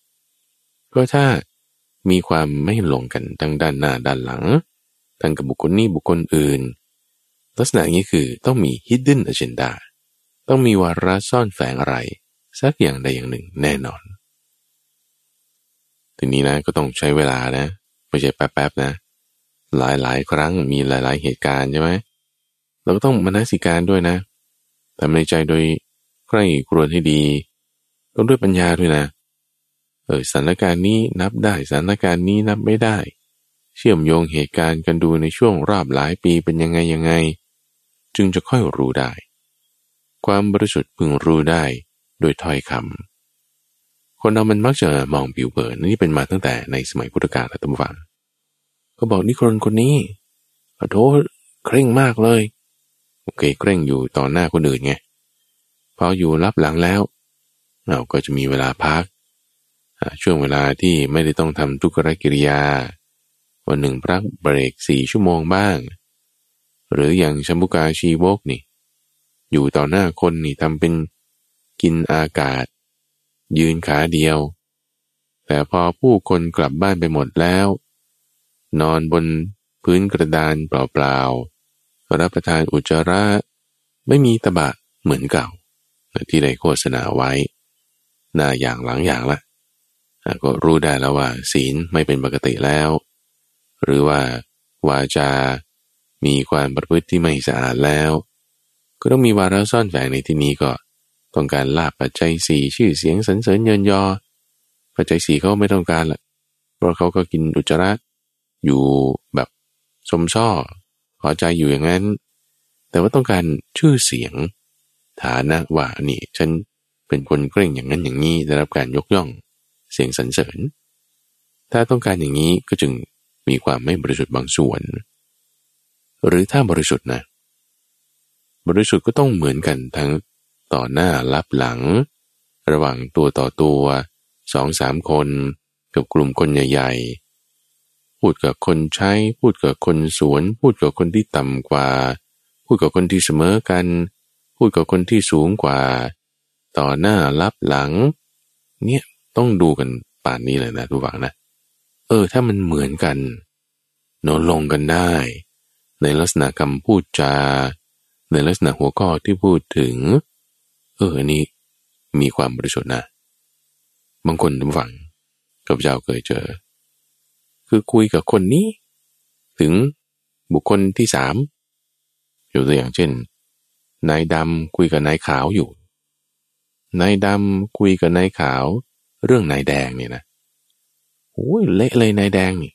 ก็ถ้ามีความไม่หลงกันทั้งด้านหน้าด้านหลังทั้งกับบุคคลนี้บุคคลอื่น ลักษณะนี้คือต้องมี hidden agenda ต้องมีวาระซ่อนแฝงอะไร สักอย่างใดอย่างหนึ่งแน่นอน ทีนี้นะก็ต้องใช้เวลานะ ไม่ใช่แป๊บๆนะ หลายๆ ครั้งมีหลาย ๆ เหตุการณ์ใช่ไหมเราก็ต้องมนสิการด้วยนะทำในใจโดยใคร่ครวญให้ดี ต้องด้วยปัญญาด้วยนะ เออสถานการณ์นี้นับได้สถานการณ์นี้นับไม่ได้ เชื่อมโยงเหตุการณ์กันดูในช่วงรอบหลายปีเป็นยังไงยังไง จึงจะค่อยรู้ได้ ความบริสุทธิ์พึงรู้ได้โดยถ้อยคำคนเรามันมักจะมองผิวเผินนี่เป็นมาตั้งแต่ในสมัยพุทธกาลและตั้งฟังก็บอกนี่คนคนนี้ขอโทษเคร่งมากเลย โอเคเคร่งอยู่ต่อหน้าคนอื่นไงพออยู่รับหลังแล้ว เราก็จะมีเวลาพัก ช่วงเวลาที่ไม่ได้ต้องทำทุกรกิริยา วันหนึ่งพักเบรกสี่ชั่วโมงบ้าง หรืออย่างชัมบุกาชีวกนี่ อยู่ต่อหน้าคนนี่ทำเป็นกินอากาศ ยืนขาเดียว แต่พอผู้คนกลับบ้านไปหมดแล้ว นอนบนพื้นกระดานเปล่าๆรับประทานอุจจาระ ไม่มีตะบะเหมือนเก่าที่ได้โฆษณาไว้ หน้าอย่างหลังอย่างละก็รู้ได้แล้วว่า ศีลไม่เป็นปกติแล้ว หรือว่าวาจา มีความประพฤติที่ไม่สะอาดแล้ว ก็ต้องมีวาระซ่อนแฝงในที่นี้ก็ ต้องการลาบปัจจัยสี่ชื่อเสียงสรรเสริญเยินยอ ปัจจัยสี่เขาไม่ต้องการละเพราะเขาก็กินอุจจาระอยู่แบบสมช่อพอใจอยู่อย่างนั้น แต่ว่าต้องการชื่อเสียง ฐานะว่านี่ฉัน เป็นคนเกร่งอย่างนั้นอย่างนี้ได้รับการยกย่อง เสียงสรรเสริญ ถ้าต้องการอย่างนี้ก็จึงมีความไม่บริสุทธิ์บางส่วน หรือถ้าบริสุทธิ์นะ บริสุทธิ์ก็ต้องเหมือนกันทั้งต่อหน้ารับหลัง ระหว่างตัวต่อตัวสองสามคนกับกลุ่มคนใหญ่ ๆ พูดกับคนใช้ พูดกับคนสวน พูดกับคนที่ต่ำกว่า พูดกับคนที่เสมอกัน พูดกับคนที่สูงกว่า ต่อหน้ารับหลัง เนี่ยต้องดูกันป่านนี้เลยนะทุกฝังนะ เออ ถ้ามันเหมือนกันโนลงกันได้ ในลักษณะคำพูดจา ในลักษณะหัวข้อที่พูดถึง เออนี่มีความบริสุทธิ์นะบางคนทุกฝังกับเจ้าเคยเจอ คือคุยกับคนนี้ ถึงบุคคลที่สามอยู่ตัวอย่างเช่นนายดำคุยกับนายขาวอยู่ นายดำคุยกับนายขาว เรื่องนายแดงเนี่ยนะโอ้ยเละเลยนายแดงนี่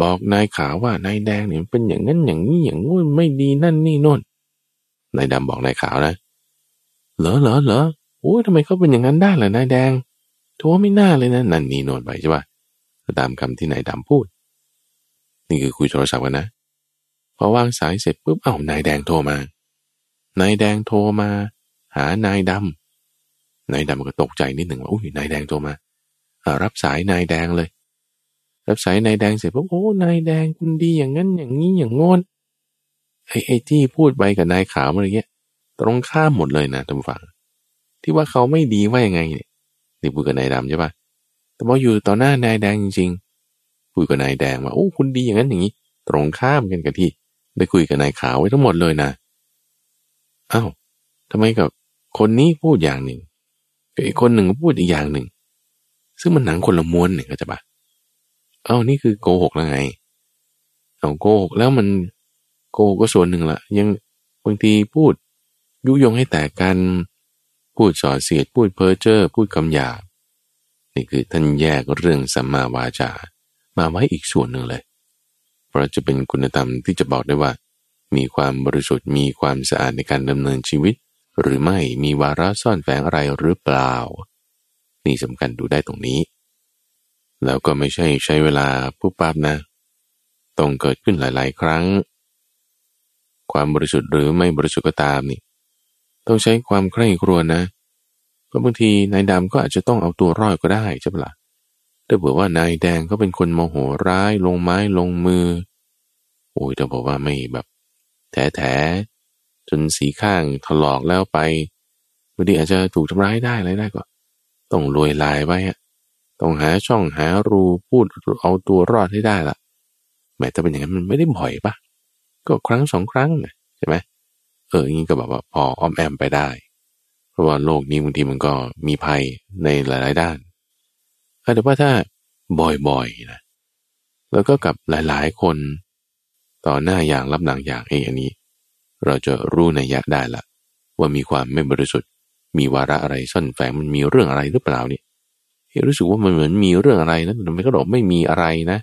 บอกนายขาวว่านายแดงเนี่ยเป็นอย่างนั้นอย่างนี้อย่างงู้นไม่ดีนั่นนี่โน่นนายดำบอกนายขาวนะเหรอเหรอเหรอโอ้ยทำไมเขาเป็นอย่างนั้นได้ล่ะนายแดงทัวไม่น่าเลยนะนั่นนี่โน่นไปใช่ปะตามคำที่นายดำพูด นี่คือคุยโทรศัพท์กันนะพอวางสายเสร็จปุ๊บเอ้านายแดงโทรมา นายแดงโทรมา หานายดำ นายดำก็ตกใจนิดหนึ่งว่าอุ้ยนายแดงโทรมารับสายนายแดงเลย รับสายนายแดงเสร็จปุ๊บโอ้นายแดงคุณดีอย่างนั้นอย่างนี้อย่างงอนไอ้ไอ้ที่พูดไปกับนายขาวอะไรเงี้ย ตรงข้ามหมดเลยนะท่านฟัง ที่ว่าเขาไม่ดีว่ายังไงเนี่ยนี่พูดกับนายดำใช่ปะแต่พออยู่ต่อหน้านายแดงจริงๆพูดกับนายแดงว่าโอ้คุณดีอย่างนั้นอย่างนี้ ตรงข้ามกันกับที่ ได้คุยกับนายขาวไว้ทั้งหมดเลยนะอ้าวทำไมกับคนนี้พูดอย่างหนึ่ง อีกคนหนึ่งก็พูดอีกอย่างหนึ่ง ซึ่งมันหนังคนละม้วนหนึ่งก็จะปะเอ้านี่คือโกหกแล้วไงเอาโกหกแล้วมันโกหกก็ส่วนหนึ่งละยังบางทีพูดยุยงให้แตกกัน พูดส่อเสียดพูดเพ้อเจ้อพูดคำหยาบนี่คือท่านแยกเรื่องสัมมาวาจา มาไว้อีกส่วนหนึ่งเลย เพราะจะเป็นคุณธรรมที่จะบอกได้ว่า มีความบริสุทธิ์มีความสะอาดในการดำเนินชีวิต หรือไม่มีวาระซ่อนแฝงอะไรหรือเปล่า นี่สำคัญดูได้ตรงนี้ แล้วก็ไม่ใช่ใช้เวลาปุ๊บปั๊บนะ ต้องเกิดขึ้นหลาย ๆ ครั้ง ความบริสุทธิ์หรือไม่บริสุทธิ์ก็ตามนี่ ต้องใช้ความใคร่ครวญนะเพราะบางทีนายดำก็อาจจะต้องเอาตัวรอดก็ได้ใช่ปะละ่ะถ้าบอกว่านายแดงก็เป็นคนโมโหร้ายลงไม้ลงมือ โอ้ยแต่บอกว่าไม่แบบแท้แท จนสีข้างถลอกแล้วไปบางทีอาจจะถูกทำร้ายได้อะไรได้ก็ ต้องรวยลายไว้อะต้องหาช่องหารูพูดเอาตัวรอดให้ได้ละแม้แต่เป็นอย่างนั้นมันไม่ได้บ่อยปะก็ครั้งสองครั้งใช่ไหมเอออย่างนี้ก็แบบว่าพออ้อมแอมไปได้ เพราะว่าโลกนี้บางทีมันก็มีภัยในหลาย ๆ ด้านแต่ว่าถ้าบ่อยๆนะแล้วก็กับหลาย ๆ คนต่อหน้าอย่างรับหลังอย่างเองอันนี้ เราจะรู้ในยะได้ละว่ามีความไม่บริสุทธิ์ มีวาระอะไรซ่อนแฝงมันมีเรื่องอะไรหรือเปล่านี่รู้สึกว่ามันเหมือนมีเรื่องอะไรนะแต่ไมก็บอกไม่มีอะไรนะ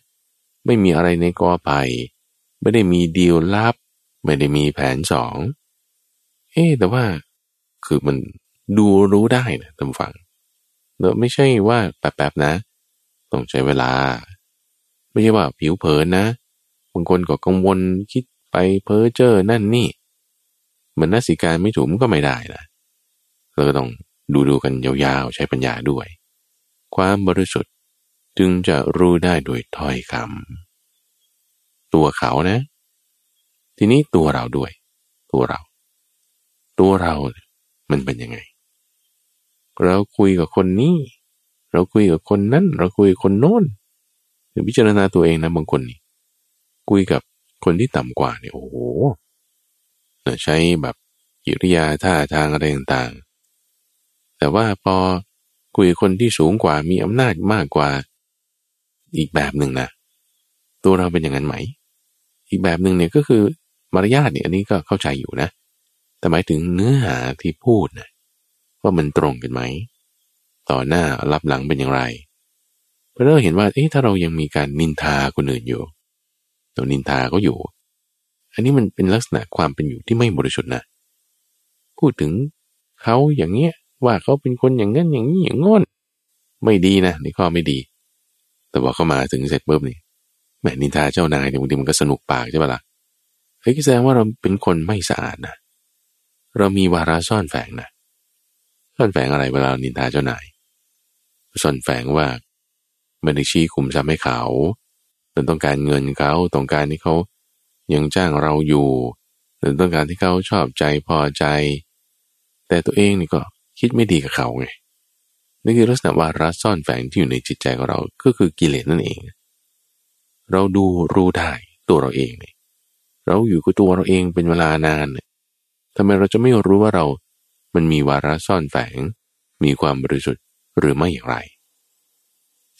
ไม่มีอะไรในกอไผ่ไม่ได้มีดีลลับ ไม่ได้มีแผนสองเอ๊แต่ว่าคือมันดูรู้ได้นะท่านฟังเนอะไม่ใช่ว่าแป๊บๆนะ ต้องใช้เวลา ไม่ใช่ว่าผิวเผินนะบางคนก็กังวลคิดไปเพ้อเจ้อนั่นนี่ มันนัสิการไม่ถูกมันก็ไม่ได้นะเราก็ต้องดูดูกันยาวๆ ใช้ปัญญาด้วย ความบริสุทธิ์จึงจะรู้ได้โดยถ้อยคำตัวเขานะ ทีนี้ตัวเราด้วย ตัวเรา ตัวเรา มันเป็นยังไง เราคุยกับคนนี้ เราคุยกับคนนั้น เราคุยกับคนโน้นหรือพิจารณาตัวเองนะบางคนนี่คุยกับคนที่ต่ำกว่าเนี่ยโอ้โห ใช้แบบกิริยาท่าทางอะไรต่างๆ แต่ว่าพอคุยคนที่สูงกว่ามีอำนาจมากกว่า อีกแบบหนึ่งนะตัวเราเป็นอย่างนั้นไหม อีกแบบหนึ่งเนี่ยก็คือมารยาทเนี่ยอันนี้ก็เข้าใจอยู่นะ แต่หมายถึงเนื้อหาที่พูดนะว่ามันตรงกันไหม ต่อหน้ารับหลังเป็นอย่างไรเพราะเราเห็นว่าเอ๊ะถ้าเรายังมีการนินทาคนอื่นอยู่เรานินทาเขาอยู่ อันนี้มันเป็นลักษณะความเป็นอยู่ที่ไม่บริสุทธิ์นะ พูดถึงเขาอย่างเงี้ยว่าเขาเป็นคนอย่างนั้นอย่างนี้อย่างงอนไม่ดีนะในข้อไม่ดี แต่ว่าเขามาถึงเสร็จปุ๊บนี่แม่นินทาเจ้านายเนี่ยบางทีมันก็สนุกปากใช่ปะละ่ะเฮ้ยแสดงว่าเราเป็นคนไม่สะอาดนะเรามีวาระซ่อนแฝงนะซ่อนแฝงอะไรเวลานินทาเจ้านายซ่อนแฝงว่าไม่ได้ชี้คุมทรัพย์ให้เขาเราต้องการเงินเขาต้องการที่เขา ยังจ้างเราอยู่เราต้องการที่เขาชอบใจพอใจ แต่ตัวเองนี่ก็คิดไม่ดีกับเขาไงนี่คือลักษณะวาระซ่อนแฝงที่อยู่ในจิตใจของเราก็คือกิเลสนั่นเอง เราดูรู้ได้ตัวเราเองเนี่ยเราอยู่กับตัวเราเองเป็นเวลานานทำไมเราจะไม่รู้ว่าเรา มันมีวาระซ่อนแฝง มีความบริสุทธิ์หรือไม่อย่างไร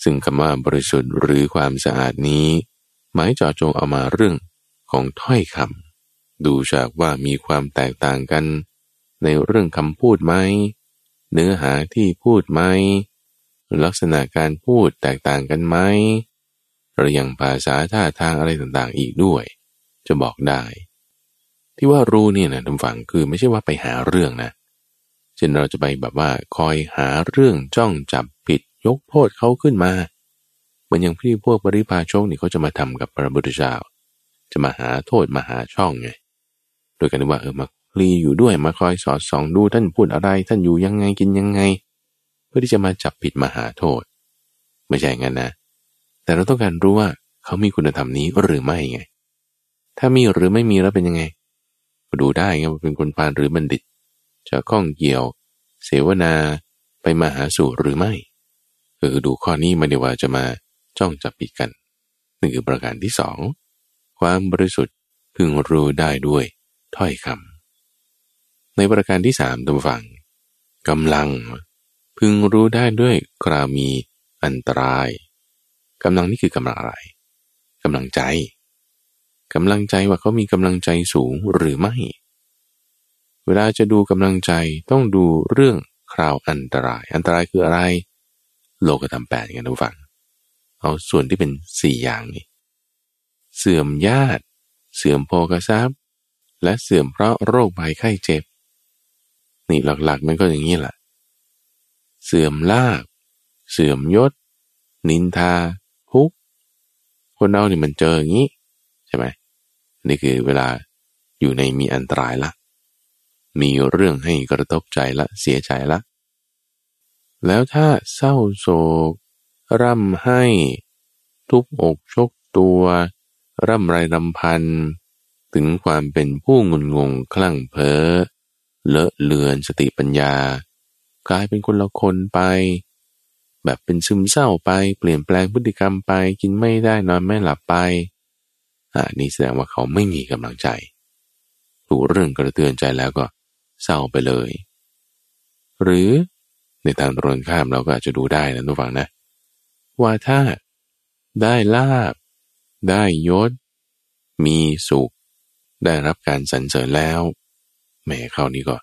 ซึ่งคำว่าบริสุทธิ์หรือความสะอาดนี้ หมายจอจงเอามาเรื่อง ของถ้อยคำดูจากว่ามีความแตกต่างกัน ในเรื่องคำพูดไหม เนื้อหาที่พูดไหม ลักษณะการพูดแตกต่างกันไหมหรืออย่างภาษาท่าทางอะไรต่างๆ อีกด้วย จะบอกได้ ที่ว่ารู้เนี่ยนะท่านฟังคือไม่ใช่ว่าไปหาเรื่องนะเช่นเราจะไปแบบว่าคอยหาเรื่องจ้องจับผิดยกโทษเขาขึ้นมา เหมือนอย่างพี่พวกปริพาชกนี่เขาจะมาทำกับพระบุตรเจ้า จะมาหาโทษมาหาช่องไงโดยกันว่าเออมาคลีอยู่ด้วยมาคอยสอดส่องดูท่านพูดอะไร ท่านอยู่ยังไงกินยังไง เพื่อที่จะมาจับผิดมาหาโทษ ไม่ใช่งั้นนะ แต่เราต้องการรู้ว่าเขามีคุณธรรมนี้หรือไม่ไง ถ้ามีหรือไม่มีแล้วเป็นยังไงก็ดูได้ไงว่าเป็นคนพาลหรือบัณฑิต จะข้องเกี่ยว เสวนาไปมาหาสู่หรือไม่คือดูข้อนี้มาดีว่าจะมาจ้องจับผิดกันนี่คือประการที่สอง ความบริสุทธิ์พึงรู้ได้ด้วยถ้อยคำในประการที่สามตัวฟังกำลัง พึงรู้ได้ด้วยกรามีอันตรายกำลังนี่คือกำลังอะไรกำลังใจกำลังใจว่าเขามีกำลังใจสูงหรือไม่ เวลาจะดูกำลังใจต้องดูเรื่องคราวอันตราย อันตรายคืออะไร โลกธรรมแปดกันทุกฝัง เอาส่วนที่เป็นสี่อย่างนี้ เสื่อมญาติ เสื่อมโภคทรัพย์ และเสื่อมเพราะโรคภัยไข้เจ็บ นี่หลักๆมันก็อย่างนี้แหละ เสื่อมลาบเสื่อมยศ นินทาทุกคนเรานี่มันเจออย่างนี้ ใช่ไหมนี่คือเวลาอยู่ในมีอันตรายละ มีเรื่องให้กระทบใจละเสียใจละ แล้วถ้าเศร้าโศก ร่ำให้ ทุบอกชกตัว ร่ำไรรำพันถึงความเป็นผู้งุนงงคลั่งเพ้อเลอะเลือนสติปัญญา กลายเป็นคนละคนไป แบบเป็นซึมเศร้าไปเปลี่ยนแปลงพฤติกรรมไปกินไม่ได้นอนไม่หลับไปอ่านี่แสดงว่าเขาไม่มีกำลังใจ ถูกเรื่องกระเตือนใจแล้วก็เศร้าไปเลย หรือในทางตรงข้ามเราก็อาจจะดูได้นะทุกฝังนะ ว่าถ้าได้ลาบ ได้ยศ มีสุข ได้รับการสรรเสริญแล้วแม่เขานี่ก็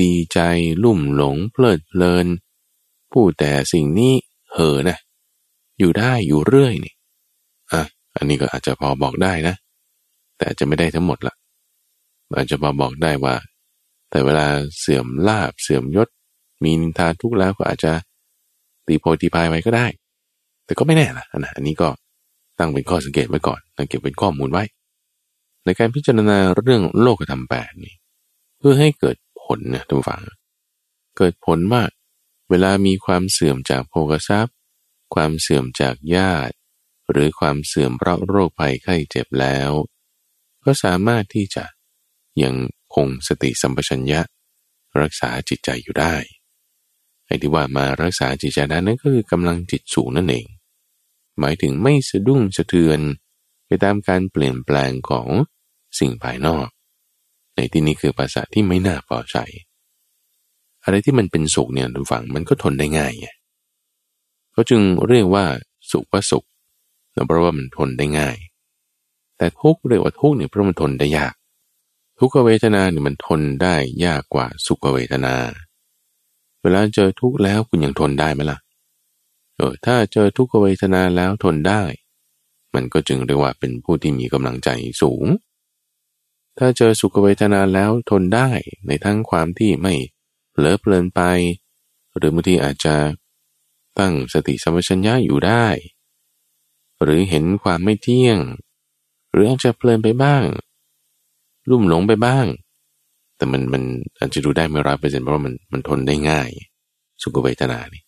ดีใจลุ่มหลงเพลิดเพลินพูดแต่สิ่งนี้เหอนะ อยู่ได้อยู่เรื่อยนี่อะอันนี้ก็อาจจะพอบอกได้นะ แต่จะไม่ได้ทั้งหมดละอาจจะพอบอกได้ว่า แต่เวลาเสื่อมลาบเสื่อมยศ มีนินทาทุกแล้วก็อาจจะตีโพตีพายไว้ก็ได้ แต่ก็ไม่แน่ละนะอันนี้ก็ ตั้งเป็นข้อสังเกตไว้ก่อนตั้งเก็บเป็นข้อมูลไว้ ในการพิจารณาเรื่องโลกธรรมแปดนี่เพื่อให้เกิดผลนะทุกฝัง เกิดผลว่าเวลามีความเสื่อมจากโภคทรัพย์ ความเสื่อมจากญาติ หรือความเสื่อมเพราะโรคภัยไข้เจ็บแล้ว ก็สามารถที่จะยังคงสติสัมปชัญญะ รักษาจิตใจอยู่ได้ไอ้ที่ว่ามารักษาจิตใจนั้นก็คือกำลังจิตสูงนั่นเอง หมายถึงไม่สะดุ้งสะเทือน ไปตามการเปลี่ยนแปลงของสิ่งภายนอก ในที่นี้คือภาษาที่ไม่น่าพอใจ อะไรที่มันเป็นสุขเนี่ยทุกฝั่งมันก็ทนได้ง่ายไงเขาจึงเรียกว่าสุขว่าสุขเพราะว่ามันทนได้ง่าย แต่ทุกเรียกว่าทุกเนี่ยเพราะมันทนได้ยาก ทุกขเวทนาเนี่ยมันทนได้ยากกว่าสุขเวทนา เวลาเจอทุกข์แล้วคุณยังทนได้ไหมล่ะ ออถ้าเจอทุกขเวทนาแล้วทนได้ มันก็จึงเรียกว่าเป็นผู้ที่มีกำลังใจสูง ถ้าเจอสุขเวทนาแล้วทนได้ในทั้งความที่ไม่เลอเพลินไป หรือบางทีอาจจะตั้งสติสัมปชัญญะอยู่ได้ หรือเห็นความไม่เที่ยง หรืออาจจะเพลินไปบ้าง ลุ่มหลงไปบ้าง แต่มันมันอาจจะดูได้ไม่ร้อยเปอร์เซ็นต์เพราะว่ามันมันทนได้ง่าย สุขเวทนานี่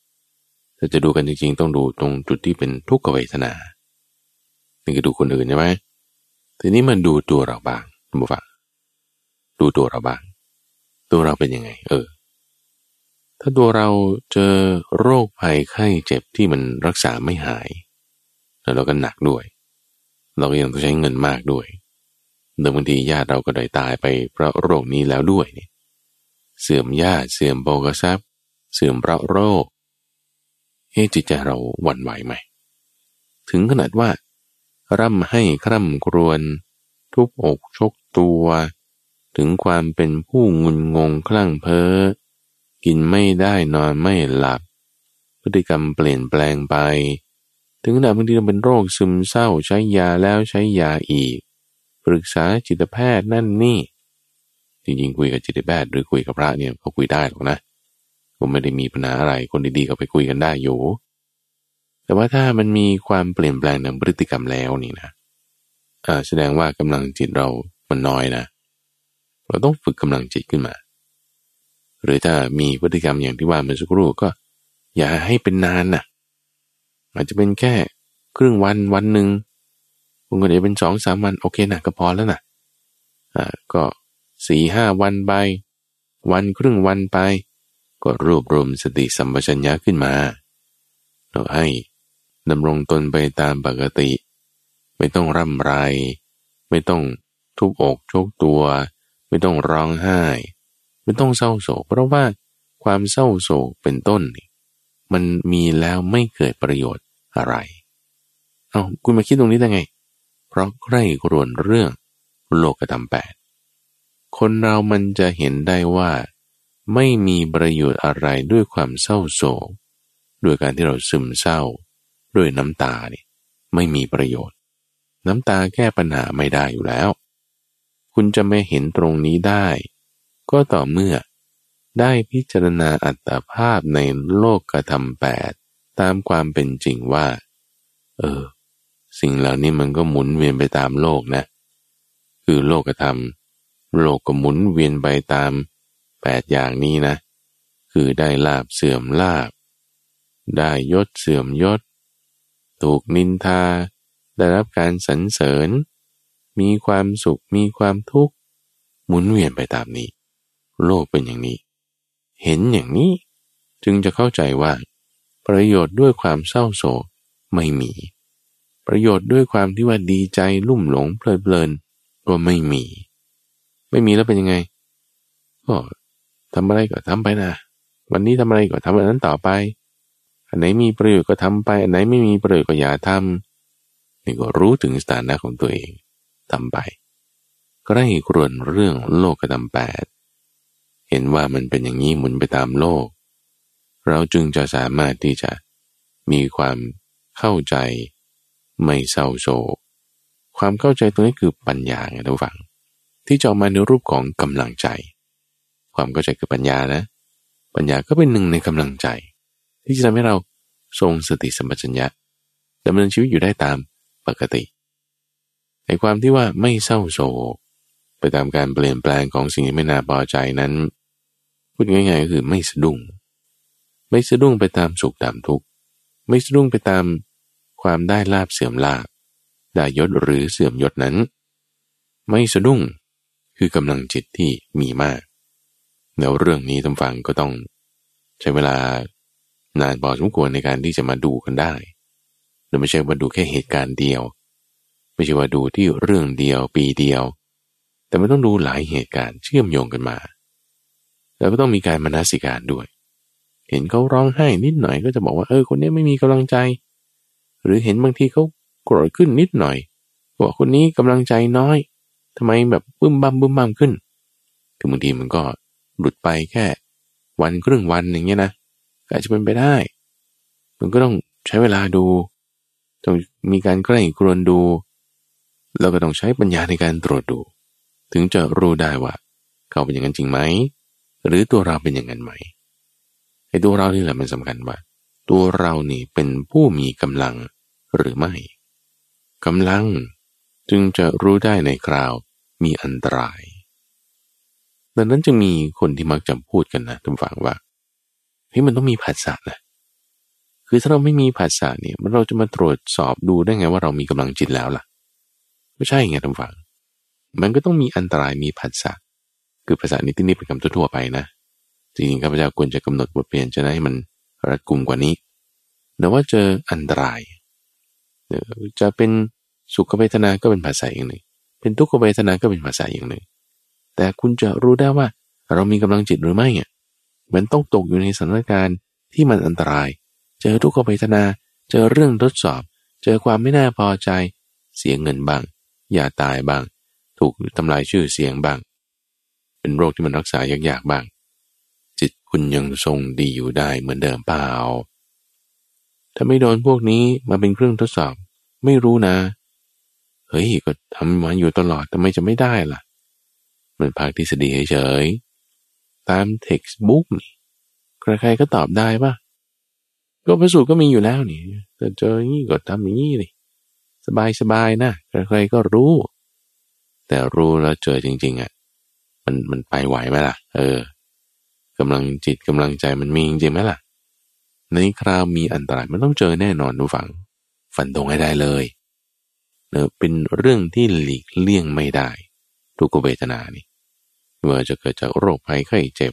ถ้าจะดูกันจริงๆ ต้องดูตรงจุดที่เป็นทุกขเวทนา นี่ก็ดูคนอื่นใช่ไหมทีนี้มันดูตัวเราบ้างบุฟังดูตัวเราบ้าง ตัวเราเป็นยังไง เออ ถ้าตัวเราเจอโรคภัยไข้เจ็บที่มันรักษาไม่หาย แล้วเราก็หนักด้วย เราก็ยังต้องใช้เงินมากด้วยเดิมบางทีญาติเราก็ได้ตายไปเพราะโรคนี้แล้วด้วยนี่เสื่อมญาติเสื่อมโภกทรัพย์ เสื่อมเพราะโรค เฮ้จิตใจเราหวั่นไหวไหม ถึงขนาดว่า ร่ำให้คร่ำครวญทุบอกชกตัว ถึงความเป็นผู้งุนงงคลั่งเพ้อ กินไม่ได้นอนไม่หลับ พฤติกรรมเปลี่ยนแปลงไป ถึงขนาดบางทีเราเป็นโรคซึมเศร้าใช้ยาแล้วใช้ยาอีก ปรึกษาจิตแพทย์นั่นนี่จริงๆคุยกับจิตแพทย์หรือคุยกับพระเนี่ยเขาคุยได้หรอกนะ ก็ไม่ได้มีปัญหาอะไรคนดีๆก็ไปคุยกันได้อยู่ แต่ว่าถ้ามันมีความเปลี่ยนแปลงทางพฤติกรรมแล้วนี่นะแสดงว่ากำลังจิตเรามันน้อยนะ เราต้องฝึกกำลังจิตขึ้นมา หรือถ้ามีพฤติกรรมอย่างที่ว่าเมื่อสักครู่ก็ อย่าให้เป็นนานนะ่ะ อาจจะเป็นแค่ครึ่งวันวันหนึ่งบางคนอาจจะเป็นสองสามวันโอเคนะก็พอแล้วนะอ่าก็สี่ห้าวันไป วันครึ่งวันไป ก็รวบรวมสติสัมปชัญญะขึ้นมา เราให้ดำรงตนไปตามปกติ ไม่ต้องร่ำไร ไม่ต้องทุบอกโชกตัว ไม่ต้องร้องไห้ ไม่ต้องเศร้าโศก เพราะว่าความเศร้าโศกเป็นต้น มันมีแล้วไม่เกิดประโยชน์อะไรเอาคุณมาคิดตรงนี้ได้ไง เพราะใคร่ครวญเรื่องโลกธรรมแปดคนเรามันจะเห็นได้ว่า ไม่มีประโยชน์อะไรด้วยความเศร้าโศกด้วยการที่เราซึมเศร้า ด้วยน้ำตาเนี่ยไม่มีประโยชน์ น้ำตาแก้ปัญหาไม่ได้อยู่แล้ว คุณจะไม่เห็นตรงนี้ได้ ก็ต่อเมื่อ ได้พิจารณาอัตภาพในโลกกระทำแปดตามความเป็นจริงว่า เออ สิ่งเหล่านี้มันก็หมุนเวียนไปตามโลกนะ คือโลกกระทำโลกก็หมุนเวียนไปตาม แปดอย่างนี้นะ คือได้ลาบเสื่อมลาบ ได้ยศเสื่อมยศ ถูกนินทา ได้รับการสรรเสริญ มีความสุขมีความทุกข์หมุนเวียนไปตามนี้ โลกเป็นอย่างนี้ เห็นอย่างนี้จึงจะเข้าใจว่า ประโยชน์ด้วยความเศร้าโศกไม่มี ประโยชน์ด้วยความที่ว่าดีใจลุ่มหลงเพลิดเพลินก็ไม่มี ไม่มีแล้วเป็นยังไง ก็ ทำอะไรก็ทำไปนะ วันนี้ทำอะไรก็ทำอันนั้นต่อไป อันไหนมีประโยชน์ก็ทำไป อันไหนไม่มีประโยชน์ก็อย่าทำนี่ก็รู้ถึงสถานะของตัวเองทำไปก็ได้ครวนเรื่องโลกกระทำแปดเห็นว่ามันเป็นอย่างนี้หมุนไปตามโลก เราจึงจะสามารถที่จะมีความเข้าใจไม่เศร้าโศก ความเข้าใจตรงนี้คือปัญญาไงท่านฟัง ที่จะออกมาในรูปของกำลังใจ ความเข้าใจคือปัญญานะ ปัญญาก็เป็นหนึ่งในกำลังใจ ที่จะทำให้เราทรงสติสัมปชัญญะดำเนินชีวิตอยู่ได้ตามปกติในความที่ว่าไม่เศร้าโศกไปตามการเปลี่ยนแปลงของสิ่งที่ไม่น่าพอใจนั้น พูดง่ายๆก็คือไม่สะดุ้ง ไม่สะดุ้งไปตามสุขตามทุกข์ไม่สะดุ้งไปตามความได้ลาบเสื่อมลาบได้ยศหรือเสื่อมยศนั้น ไม่สะดุ้งคือกำลังจิตที่มีมาก แล้วเรื่องนี้ทำฟังก็ต้องใช้เวลานานพอสมควรในการที่จะมาดูกันได้แต่ไม่ใช่ว่าดูแค่เหตุการณ์เดียว ไม่ใช่ว่าดูที่เรื่องเดียวปีเดียว แต่ไม่ต้องดูหลายเหตุการณ์เชื่อมโยงกันมา แล้วก็ต้องมีการมนสิการด้วย เห็นเขาร้องไห้นิดหน่อยก็จะบอกว่าเออคนนี้ไม่มีกำลังใจ หรือเห็นบางทีเขาโกรธขึ้นนิดหน่อยบอกคนนี้กำลังใจน้อยทำไมแบบบึ้มบั่มบึ้มบั่มขึ้น คือบางทีมันก็ หลุดไปแค่วันครึ่งวันอย่างเงี้ยนะอาจจะเป็นไปได้ มันก็ต้องใช้เวลาดู ต้องมีการใกล้ครวนดู แล้วก็ต้องใช้ปัญญาในการตรวจดู ถึงจะรู้ได้ว่า เขาเป็นอย่างนั้นจริงไหม หรือตัวเราเป็นอย่างนั้นไหมไอ้ตัวเรานี่แหละมันสำคัญว่า ตัวเรานี่เป็นผู้มีกำลังหรือไม่กำลังจึงจะรู้ได้ในคราวมีอันตราย ดังนั้นจึงมีคนที่มักจะพูดกันนะทุกฝังว่าเฮ้ยมันต้องมีผัสสะนะคือถ้าเราไม่มีผัสสะเนี่ยมันเราจะมาตรวจสอบดูได้ไงว่าเรามีกำลังจิตแล้วล่ะ ไม่ใช่ไงทุกฝัง มันก็ต้องมีอันตรายมีผัสสะคือภาษานี้ที่นี่เป็นคำทั่วไปนะจริงๆข้าพเจ้าควรจะกำหนดบทเปลี่ยนจะได้มันรัดกุมกว่านี้แต่ว่าเจออันตราย จะเป็นสุขเวทนาก็เป็นภาษาอย่างหนึ่ง เป็นทุกขเวทนาก็เป็นภาษาอย่างหนึ่ง แต่คุณจะรู้ได้ว่าเรามีกำลังจิตหรือไม่อะมันต้องตกอยู่ในสถานการณ์ที่มันอันตราย เจอทุกขเวทนา เจอเรื่องทดสอบ เจอความไม่น่าพอใจ เสียเงินบ้าง อย่าตายบ้าง ถูกทำลายชื่อเสียงบ้าง เป็นโรคที่มันรักษายากๆบ้าง จิตคุณยังทรงดีอยู่ได้เหมือนเดิมเปล่า ถ้าไม่โดนพวกนี้มาเป็นเครื่องทดสอบ ไม่รู้นะ เฮ้ยก็ทำมาอยู่ตลอดทำไมจะไม่ได้ล่ะ มันภาคทฤษฎีเฉยๆตามเท็กซ์บุ๊กนี่ใครๆก็ตอบได้ปะก็พระสูตรก็มีอยู่แล้วนี่แต่เจอนี่ก็ทำอย่างนี้เลยสบายๆนะใครๆก็รู้ แต่รู้แล้วเจอจริง ๆอะ่ะมันมันไปไหวไหมล่ะ เออกำลังจิตกำลังใจมันมีจริงไหมล่ะ ในคราวมีอันตรายมันต้องเจอแน่นอนดูฝัง ฝันตรงให้ได้เลยเนะเป็นเรื่องที่หลีกเลี่ยงไม่ได้ ทุกเวทนานี่ว่าจะเกิดจากโรคภัยไข้เจ็บ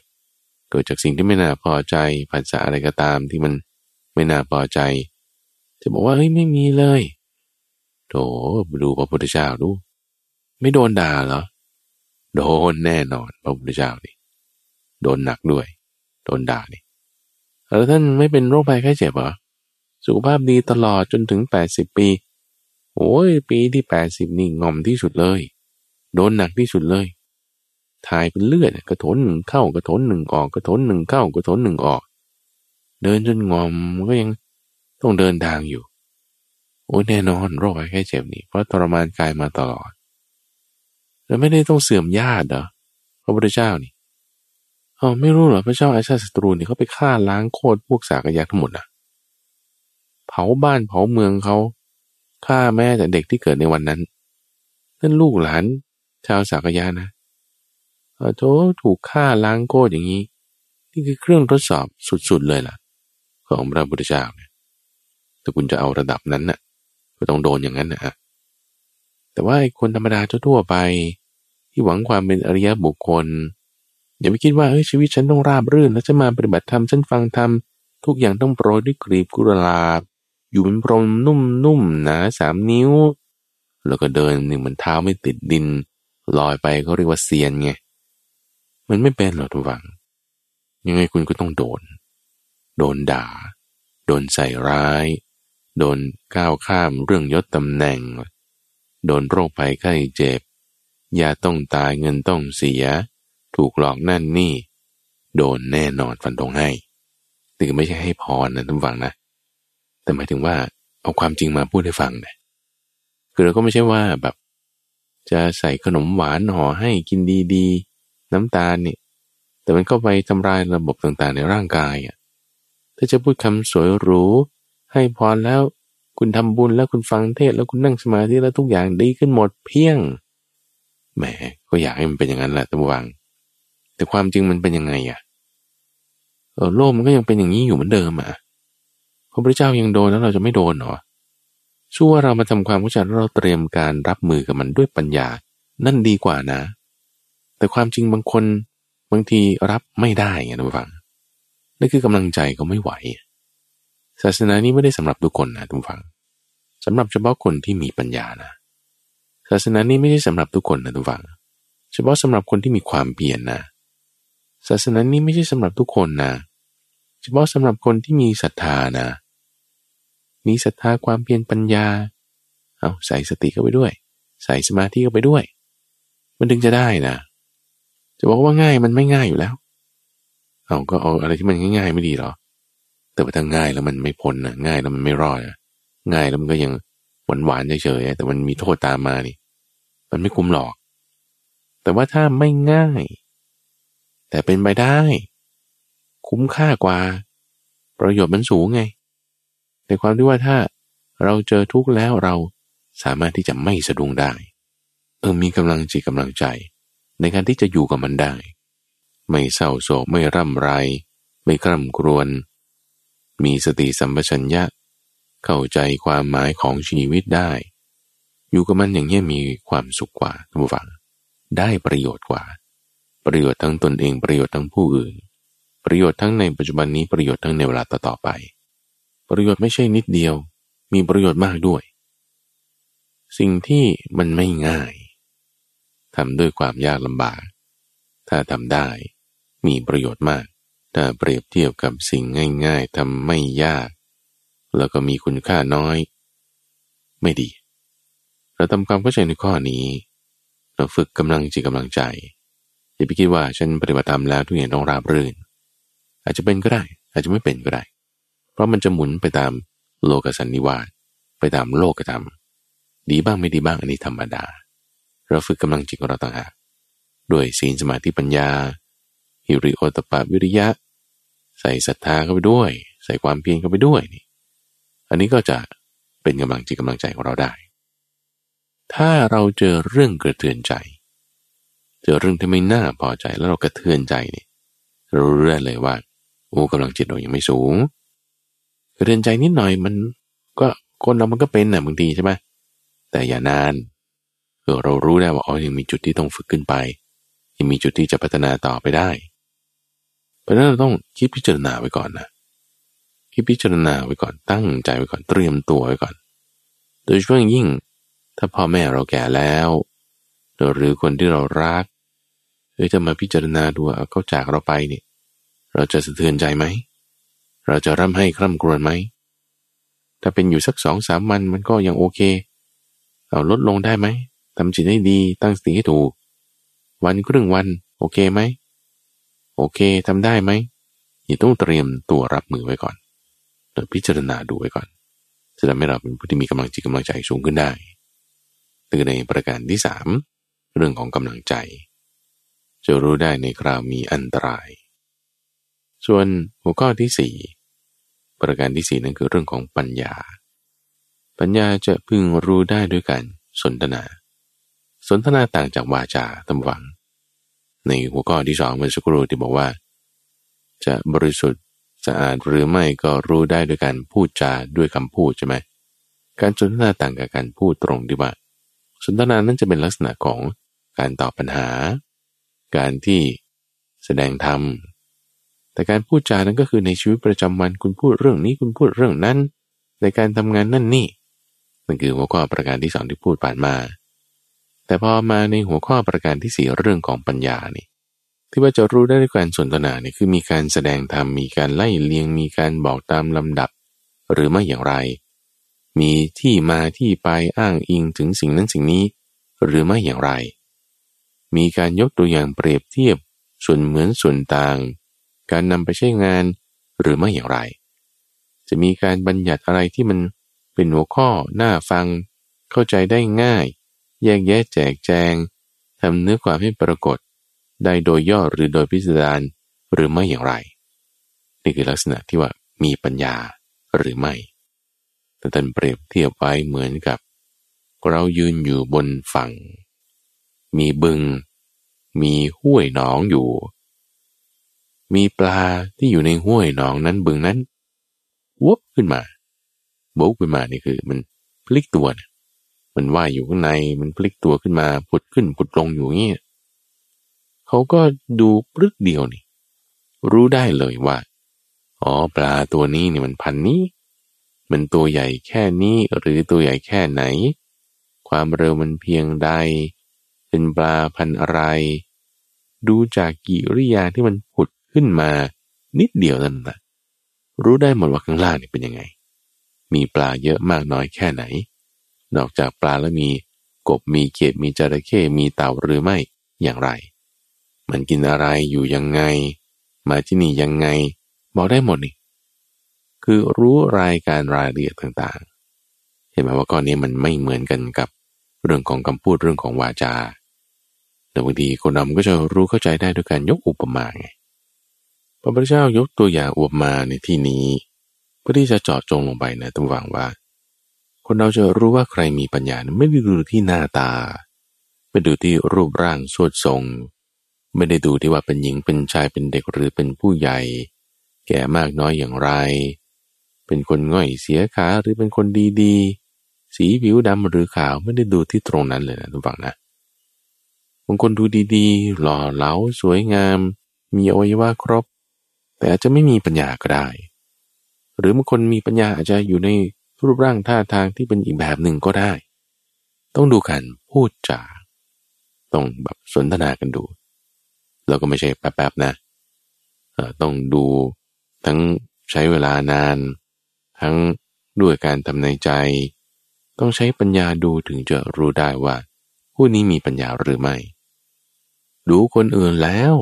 เกิดจากสิ่งที่ไม่น่าพอใจภาษาอะไรก็ตามที่มันไม่น่าพอใจ จะบอกว่าเฮ้ยไม่มีเลยโถดูพระพุทธเจ้าดู ไม่โดนด่าเหรอ โดนแน่นอนพระพุทธเจ้านี่โดนหนักด้วย โดนด่านี่แล้วท่านไม่เป็นโรคภัยไข้เจ็บเหรอสุขภาพดีตลอดจนถึงแปดสิบปี โอ้ยปีที่แปดสิบนี่งอมที่สุดเลย โดนหนักที่สุดเลย ถ่ายเป็นเลือดกระทนหนึ่งเข้ากระทนหนึ่งออกกระทนหนึ่งเข้ากระทนหนึ่งออก เดินจนงอมก็ยังต้องเดินทางอยู่ โอ้ยแน่นอนโรคไข้เจ็บนี่เพราะทรมานกายมาตลอดแล้วไม่ได้ต้องเสื่อมญาติเหรอพระพุทธเจ้านี่อ๋อไม่รู้เหรอพระเจ้าอ้ชาติศัตรูนี่เขาไปฆ่าล้างโคตรพวกสากยักทั้งหมดนะเผาบ้านเผาเมืองเขาฆ่าแม่แต่เด็กที่เกิดในวันนั้นนั่นลูกหลาน ชาวสากยานะโถถูกฆ่าล้างโกดอย่างนี้ นี่คือเครื่องทดสอบสุดๆเลยล่ะ ของพระพุทธเจ้าเนี่ยแต่คุณจะเอาระดับนั้นน่ะก็ต้องโดนอย่างนั้นนะแต่ว่าไอ้คนธรรมดาทั่วไป ที่หวังความเป็นอริยบุคคล อย่าไปคิดว่าเฮ้ยชีวิตฉันต้องราบรื่น แล้วจะมาปฏิบัติธรรมฉันฟังธรรมทุกอย่างต้องโปรยด้วยกรีบกุหลาบ อยู่เป็นพรมนุ่มๆหนาสามนิ้ว แล้วก็เดินหนึ่งมันเท้าไม่ติดดิน ลอยไปเขาเรียกว่าเซียนไง มันไม่เป็นหรอกทุกฝัง ยังไงคุณก็ต้องโดน โดนด่า โดนใส่ร้าย โดนก้าวข้ามเรื่องยศตำแหน่ง โดนโรคภัยไข้เจ็บยาต้องตายเงินต้องเสีย ถูกหลอกนั่นนี่ โดนแน่นอนฟันตรงให้แต่ไม่ใช่ให้พรนะทุกฝังนะ แต่หมายถึงว่าเอาความจริงมาพูดให้ฟังเนี่ยคือเราก็ไม่ใช่ว่าแบบ จะใส่ขนมหวานห่อให้กินดีๆ น้ำตาลเนี่ยแต่มันก็ไปทำลายระบบต่างๆในร่างกายอะถ้าจะพูดคำสวยหรู ให้พรแล้วคุณทำบุญแล้วคุณฟังเทศแล้วคุณนั่งสมาธิแล้วทุกอย่างดีขึ้นหมดเพียงแหมก็อยากให้มันเป็นอย่างนั้นแหละตะวัง แต่ความจริงมันเป็นยังไงอะโลกมันก็ยังเป็นอย่างนี้อยู่เหมือนเดิมอะพระพุทธเจ้ายังโดนแล้วเราจะไม่โดนหรอ ชั่วเรามาทำความเข้าใจเราเตรียมการรับมือกับมันด้วยปัญญา นั่นดีกว่านะ แต่ความจริงบางคนบางทีรับไม่ได้ไงทุกฝังนั่นคือกำลังใจเขาไม่ไหว ศาสนานี้ไม่ได้สำหรับทุกคนนะทุกฝังสำหรับเฉพาะคนที่มีปัญญานะ ศาสนานี้ไม่ใช่สำหรับทุกคนนะทุกฝัง เฉพาะสำหรับคนที่มีความเพียรนนะ ศาสนานี้ไม่ใช่สำหรับทุกคนนะ เฉพาะสำหรับคนที่มีศรัทธานะ มีศรัทธาความเพียรปัญญา เอาใส่สติเข้าไปด้วย ใส่สมาธิเข้าไปด้วย มันถึงจะได้นะจะบอกว่าง่ายมันไม่ง่ายอยู่แล้ว เอาก็เอาอะไรที่มันง่ายๆไม่ดีหรอ แต่ว่าถ้าง่ายแล้วมันไม่พ้นนะง่ายแล้วมันไม่รอดนะง่ายแล้วมันก็ยังหวานๆเฉยๆแต่มันมีโทษตามมานี่ มันไม่คุ้มหรอก แต่ว่าถ้าไม่ง่าย แต่เป็นไปได้ คุ้มค่ากว่า ประโยชน์มันสูงไง ในความที่ว่าถ้าเราเจอทุกข์แล้วเราสามารถที่จะไม่สะดุ้งได้ เออมีกำลังจิตกำลังใจ ในการที่จะอยู่กับมันได้ ไม่เศร้าโศกไม่ร่ำไร ไม่คร่ำครวญมีสติสัมปชัญญะ เข้าใจความหมายของชีวิตได้ อยู่กับมันอย่างนี้มีความสุขกว่าท่านผู้ฟังได้ประโยชน์กว่า ประโยชน์ทั้งตนเองประโยชน์ทั้งผู้อื่น ประโยชน์ทั้งในปัจจุบันนี้ประโยชน์ทั้งในเวลาต่อๆไป ประโยชน์ไม่ใช่นิดเดียว มีประโยชน์มากด้วย สิ่งที่มันไม่ง่ายทำด้วยความยากลำบาก ถ้าทำได้มีประโยชน์มาก ถ้าเปรียบเทียบกับสิ่งง่ายๆทำไม่ยาก แล้วก็มีคุณค่าน้อย ไม่ดี เราทำความเข้าใจในข้อนี้ เราฝึกกำลังจิตกำลังใจอย่าไปคิดว่าฉันปฏิบัติธรรมแล้วทุกอย่างต้องราบรื่น อาจจะเป็นก็ได้ อาจจะไม่เป็นก็ได้ เพราะมันจะหมุนไปตามโลกสันนิวาสไปตามโลกธรรมดีบ้างไม่ดีบ้างอันนี้ธรรมดา เราฝึกกำลังจิตของเราต่างหากด้วยศีลสมาธิปัญญาฮิริโอตปะวิริยะ ใส่ศรัทธาเข้าไปด้วย ใส่ความเพียรเข้าไปด้วยนี่ อันนี้ก็จะเป็นกำลังจิตกำลังใจของเราได้ ถ้าเราเจอเรื่องกระเทือนใจ เจอเรื่องที่ไม่น่าพอใจแล้วเรากระเทือนใจนี่เรารู้ได้เลยว่าโอ้กำลังจิตเรายังไม่สูง กระเทือนใจนิดหน่อยมันก็คนเรามันก็เป็นน่ะบางทีใช่ไหมแต่อย่านานเออเรารู้ได้ว่าอ๋อยังมีจุดที่ต้องฝึกขึ้นไป ยังมีจุดที่จะพัฒนาต่อไปได้ เพราะนั้นเราต้องคิดพิจารณาไว้ก่อนนะคิดพิจารณาไว้ก่อนตั้งใจไว้ก่อนเตรียมตัวไว้ก่อน โดยเฉพาะยิ่งถ้าพ่อแม่เราแก่แล้วหรือคนที่เรารักเฮ้ยจะมาพิจารณาดูเขาจากเราไปเนี่ยเราจะสะเทือนใจไหม เราจะร่ำให้คร่ำครวญไหม ถ้าเป็นอยู่สักสองสามวันมันก็ยังโอเค เอาลดลงได้ไหมทำจิตให้ดีตั้งสติให้ถูก วันครึ่งวัน โอเคไหม โอเคทำได้ไหมนี่ต้องเตรียมตัวรับมือไว้ก่อนโดยพิจารณาดูไว้ก่อนจะทำให้เราเป็นผู้ที่มีกำลังจิตกำลังใจสูงขึ้นได้ตือในประการที่สามเรื่องของกำลังใจ จะรู้ได้ในคราวมีอันตราย ส่วนหัวข้อที่สี่ประการที่สี่นั่นคือเรื่องของปัญญา ปัญญาจะพึงรู้ได้ด้วยการสนทนา สนทนาต่างจากวาจาตำวัง ในหัวข้อที่สองเมื่อสักครู่ที่บอกว่า จะบริสุทธิ์สะอาดหรือไม่ก็รู้ได้ด้วยการพูดจาด้วยคำพูดใช่ไหมการสนทนาต่างกับการพูดตรงที่ว่า สนทนานั้นจะเป็นลักษณะของการตอบปัญหา การที่แสดงธรรม แต่การพูดจานั้นก็คือในชีวิตประจำวันคุณพูดเรื่องนี้คุณพูดเรื่องนั้น ในการทำงานนั่นนี่นั่นคือหัวข้อประการที่สองที่พูดผ่านมา แต่พอมาในหัวข้อประการที่สี่เรื่องของปัญญานี่ ที่ว่าจะรู้ได้ด้วยการสนทนาเนี่ยคือมีการแสดงธรรมมีการไล่เลียงมีการบอกตามลำดับ หรือไม่อย่างไร มีที่มาที่ไปอ้างอิงถึงสิ่งนั้นสิ่งนี้ หรือไม่อย่างไร มีการยกตัวอย่างเปรียบเทียบส่วนเหมือนส่วนต่าง การนำไปใช้งานหรือไม่อย่างไร จะมีการบัญญัติอะไรที่มันเป็นหัวข้อน่าฟัง เข้าใจได้ง่าย แยกแยะแจกแจงทำเนื้อความให้ปรากฏ ได้โดยย่อหรือโดยพิสดารหรือไม่อย่างไร นี่คือลักษณะที่ว่ามีปัญญาหรือไม่แต่ท่านเปรียบเทียบไว้เหมือนกับ เรายืนอยู่บนฝั่ง มีบึง มีห้วยหนองอยู่ มีปลาที่อยู่ในห้วยหนองนั้นบึงนั้นวบขึ้นมาบุกขึ้นมานี่คือ มันพลิกตัวนะมันว่ายอยู่ข้างในมันพลิกตัวขึ้นมาผุดขึ้นผุดลงอยู่เงี้ยเขาก็ดูปลึกเดียวนี่รู้ได้เลยว่าอ๋อปลาตัวนี้นี่มันพันนี้ มันตัวใหญ่แค่นี้หรือตัวใหญ่แค่ไหน ความเร็วมันเพียงใด เป็นปลาพันอะไร ดูจากกิริยาที่มันผุด ขึ้นมานิดเดียวนั่นแหละรู้ได้หมดว่าข้างล่างนี่เป็นยังไง มีปลาเยอะมากน้อยแค่ไหน นอกจากปลาแล้วมีกบมีเขียดมีจระเข้มีเต่าหรือไม่อย่างไร มันกินอะไรอยู่ยังไง มาที่นี่ยังไงบอกได้หมดนี่คือรู้รายการรายละเอียดต่างๆ เห็นไหมว่าก้อนนี้มันไม่เหมือนกันกับเรื่องของคำพูดเรื่องของวาจาแต่บางทีคนเราก็จะรู้เข้าใจได้ด้วยการยกอุปมาไง พระพุทธเจ้ายกตัวอย่างอุปมาในที่นี้ เพื่อที่จะเจาะจงลงไปนะต้องหวังว่า คนเราจะรู้ว่าใครมีปัญญาไม่ได้ดูที่หน้าตา ไม่ดูที่รูปร่างสวดทรง ไม่ได้ดูที่ว่าเป็นหญิงเป็นชายเป็นเด็กหรือเป็นผู้ใหญ่ แก่มากน้อยอย่างไร เป็นคนง่อยเสียขาหรือเป็นคนดีๆ สีผิวดำหรือขาวไม่ได้ดูที่ตรงนั้นเลยนะทุกฝังนะบางคนดูดีๆ หล่อเหลาสวยงาม มีอวัยวะครบ แต่อาจจะไม่มีปัญญาก็ได้ หรือบางคนมีปัญญาอาจจะอยู่ในรูปร่างท่าทางที่เป็นอีกแบบหนึ่งก็ได้ ต้องดูกันพูดจาต้องแบบสนทนากันดู แล้วก็ไม่ใช่แป๊บๆนะต้องดูทั้งใช้เวลานาน ทั้งด้วยการทำในใจ ต้องใช้ปัญญาดูถึงจะรู้ได้ว่า ผู้นี้มีปัญญาหรือไม่ ดูคนอื่นแล้ว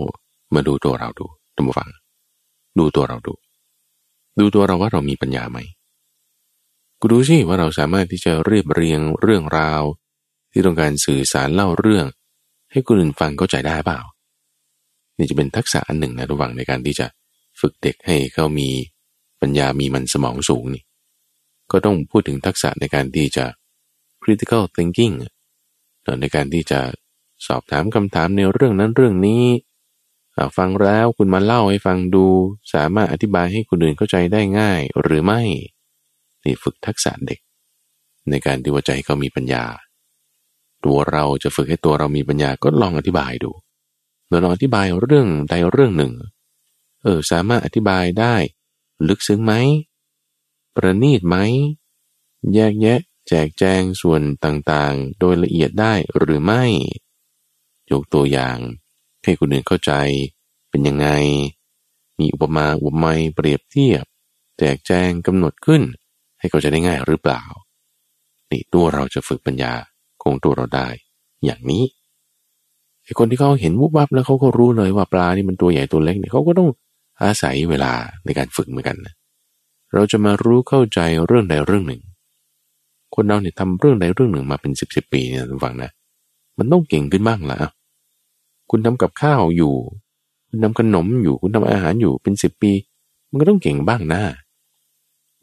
มาดูตัวเราดูท่านผู้ฟัง ดูตัวเราดู ดูตัวเราว่าเรามีปัญญาไหมกูดูสิว่าเราสามารถที่จะเรียบเรียงเรื่องราว ที่ต้องการสื่อสารเล่าเรื่อง ให้คนอื่นฟังเข้าใจได้เปล่า นี่จะเป็นทักษะอันหนึ่งนะระหว่างในการที่จะฝึกเด็กให้เขามีปัญญามีมันสมองสูงนี่ ก็ต้องพูดถึงทักษะในการที่จะ critical thinking ในการที่จะสอบถามคำถามในเรื่องนั้นเรื่องนี้ ฟังแล้วคุณมาเล่าให้ฟังดู สามารถอธิบายให้คนอื่นเข้าใจได้ง่ายหรือไม่นี่ฝึกทักษะเด็ก ในการที่ว่าใจเขามีปัญญา ตัวเราจะฝึกให้ตัวเรามีปัญญาก็ลองอธิบายดูเราลองอธิบายเรื่องใดเรื่องหนึ่ง เออสามารถอธิบายได้ ลึกซึ้งไหมประณีตไหมแยกแยะแจกแจงส่วนต่างๆ โดยละเอียดได้หรือไม่ ยกตัวอย่าง ให้คนอื่นเข้าใจเป็นยังไง มีอุปมาอุปไมยเปรียบเทียบ แจกแจงกำหนดขึ้น ให้เขาจะได้ง่ายหรือเปล่า นี่ตัวเราจะฝึกปัญญาคงตัวเราได้ อย่างนี้ไอ้คนที่เขาเห็นวุบวับแล้วเขาก็รู้เลยว่าปลานี่มันตัวใหญ่ตัวเล็กเนี่ยเขาก็ต้องอาศัยเวลาในการฝึกเหมือนกันนะเราจะมารู้เข้าใจเรื่องใดเรื่องหนึ่ง คนเราเนี่ยทำเรื่องใดเรื่องหนึ่งมาเป็นสิบสิบปีเนี่ยฟังนะ มันต้องเก่งขึ้นบ้างละ คุณทำกับข้าวอยู่ คุณทำขนมอยู่ คุณทำอาหารอยู่เป็นสิบปี มันก็ต้องเก่งบ้างนะ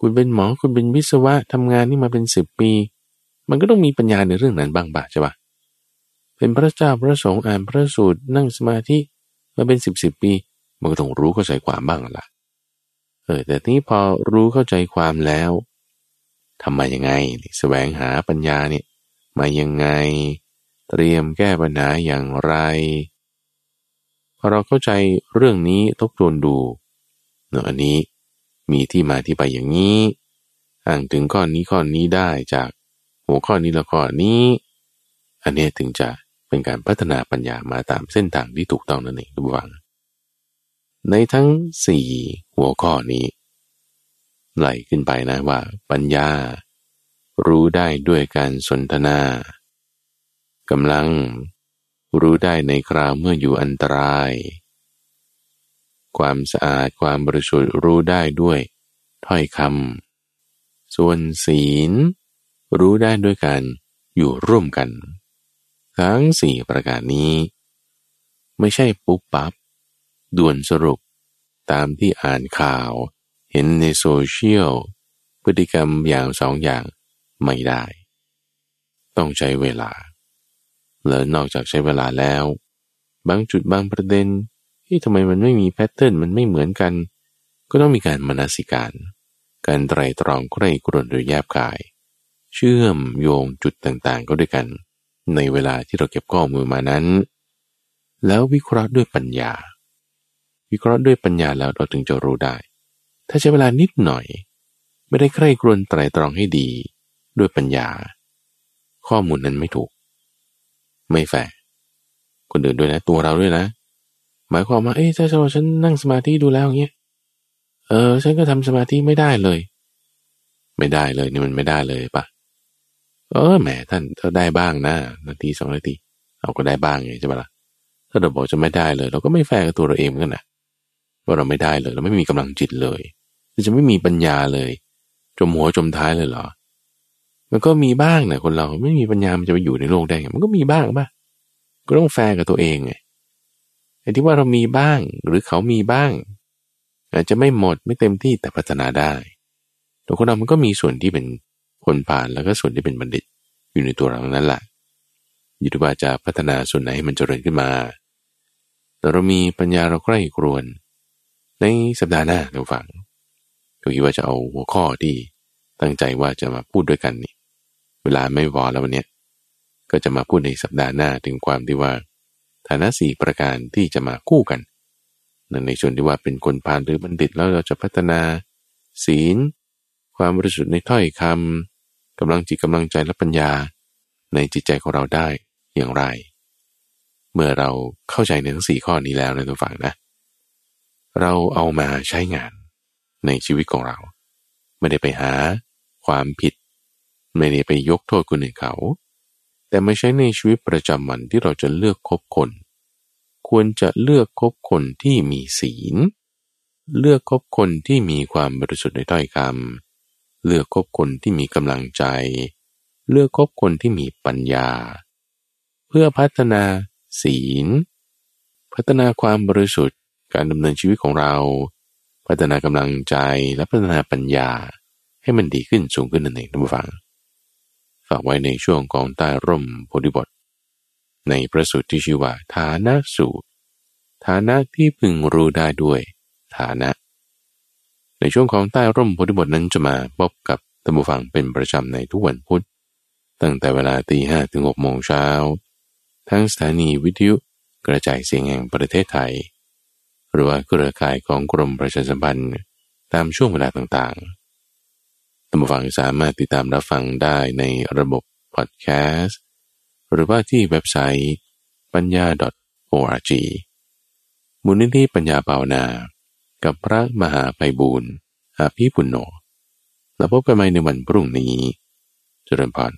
คุณเป็นหมอคุณเป็นวิศวะทำงานนี่มาเป็นสิบปี มันก็ต้องมีปัญญาในเรื่องนั้นบ้างบ้าใช่ปะเป็นพระเจ้าพระสงฆ์อ่านพระสูตรนั่งสมาธิมาเป็นสิบสิบปี มันก็ต้องรู้เข้าใจความบ้างละเออ แต่นี้พอรู้เข้าใจความแล้วทำมายังไงแสวงหาปัญญาเนี่ยมายังไง เตรียมแก้ปัญหาอย่างไร เราเข้าใจเรื่องนี้ทบทวนดูเนาะอันนี้มีที่มาที่ไปอย่างนี้อ้างถึงข้อนี้ข้อนี้ได้จากหัวข้อนี้แล้วข้อนี้ อันนี้ถึงจะเป็นการพัฒนาปัญญามาตามเส้นทางที่ถูกต้องนั่นเองทุกวัง ในทั้งสี่หัวข้อนี้ไหลขึ้นไปนะว่า ปัญญา รู้ได้ด้วยการสนทนากำลัง รู้ได้ในคราวเมื่ออยู่อันตราย ความสะอาดความบริสุทธิ์รู้ได้ด้วยถ้อยคำส่วนศีล รู้ได้ด้วยการอยู่ร่วมกัน ทั้งสี่ประการนี้ ไม่ใช่ปุ๊บปับ๊บด่วนสรุปตามที่อ่านข่าว เห็นในโซเชียลพฤติกรรมอย่างสองอย่างไม่ได้ ต้องใช้เวลา และนอกจากใช้เวลาแล้ว บางจุดบางประเด็นที่ทำไมมันไม่มี pattern มันไม่เหมือนกัน ก็ต้องมีการมนสิการ การไตรตรองใคร่กรนโดยแยบกาย เชื่อมโยงจุดต่างๆ ก็ด้วยกัน ในเวลาที่เราเก็บข้อมูลมานั้น แล้ววิเคราะห์ด้วยปัญญา วิเคราะห์ด้วยปัญญาแล้วเราถึงจะรู้ได้ ถ้าใช้เวลานิดหน่อย ไม่ได้ใคร่กรนไตรตรองให้ดี ด้วยปัญญา ข้อมูลนั้นไม่ถูก ไม่แฝงคนอื่นด้วยนะ ตัวเราด้วยนะ หมายความว่าเอ้ยถ้าฉันนั่งสมาธิดูแล้วอย่างเงี้ยเออ ฉันก็ทำสมาธิไม่ได้เลย ไม่ได้เลยนี่มันไม่ได้เลยปะเออแหมท่านถ้าได้บ้างนะนาทีสองนาทีเราก็ได้บ้างไงใช่ปะละ่ะถ้าเราบอกจะไม่ได้เลย เราก็ไม่แฝงกับตัวเราเองเหมือนกันนะว่าเราไม่ได้เลย เราไม่มีกำลังจิตเลยจะไม่มีปัญญาเลย จมหัวจมท้ายเลยเหรอ มันก็มีบ้างนะคนเราไม่มีปัญญามันจะไปอยู่ในโลกได้ไงมันก็มีบ้างป่ะก็ต้องแฟร์กับตัวเองไงไอ้ที่ว่าเรามีบ้างหรือเขามีบ้าง อาจจะไม่หมดไม่เต็มที่แต่พัฒนาได้ในตัวคนเรามันก็มีส่วนที่เป็นคนพาลแล้วก็ส่วนที่เป็นบัณฑิตอยู่ในตัวเรานั้นแหละอยู่ที่ว่าจะพัฒนาส่วนไหนให้มันเจริญขึ้นมาแต่เรามีปัญญาเราใคร่ครวญ ในสัปดาห์หน้าเราฟังก็คิดว่าจะเอาหัวข้อที่ตั้งใจว่าจะมาพูดด้วยกันนี่ เวลาไม่พอแล้ววันนี้ก็จะมาพูดในสัปดาห์หน้าถึงความที่ว่า ฐานะสี่ประการที่จะมาคู่กันนั่นในส่วนที่ว่าเป็นคนพานหรือบัณฑิตแล้วเราจะพัฒนา ศีล ความบริสุทธิ์ในถ้อยคำกำลังจิตกำลังใจและปัญญา ในจิตใจของเราได้อย่างไร เมื่อเราเข้าใจในทั้งสี่ข้อนี้แล้วนะทุกฝั่งนะ เราเอามาใช้งานในชีวิตของเรา ไม่ได้ไปหาความผิด ไม่ได้ไปยกโทษคนอื่นเขา แต่ไม่ใช่ในชีวิตประจำวันที่เราจะเลือกคบคน ควรจะเลือกคบคนที่มีศีล เลือกคบคนที่มีความบริสุทธิ์ในถ้อยคำเลือกคบคนที่มีกำลังใจ เลือกคบคนที่มีปัญญา เพื่อพัฒนาศีล พัฒนาความบริสุทธิ์การดำเนินชีวิตของเรา พัฒนากำลังใจและพัฒนาปัญญาให้มันดีขึ้นสูงขึ้นนั่นเองท่านผู้ฟัง ฝากไว้ในช่วงของใต้ร่มโพธิบท ในพระสูตรที่ชื่อว่า ฐานะสูตร ฐานะที่พึงรู้ได้ด้วย ฐานะ ในช่วงของใต้ร่มโพธิบทนั้นจะมาพบกับท่านผู้ฟังเป็นประจำในทุกวันพุธ ตั้งแต่เวลาตีห้ถึงหกโมงเช้าทั้งสถานีวิทยุกระจายเสียงแห่งประเทศไทย หรือว่าเครือข่ายของกรมประชาสัมพันธ์ตามช่วงเวลาต่างๆานผู้ฟังสามารถติดตามรับฟังได้ในระบบพอดแคสต์หรือว่าที่เว็บไซต์ปัญญา .org มูลนิธิปัญญาเปานา กับพระมหาไพบูรณ์อาภีปุณโญแล้วพบกันใหม่ในวันพรุ่งนี้ เจริญพร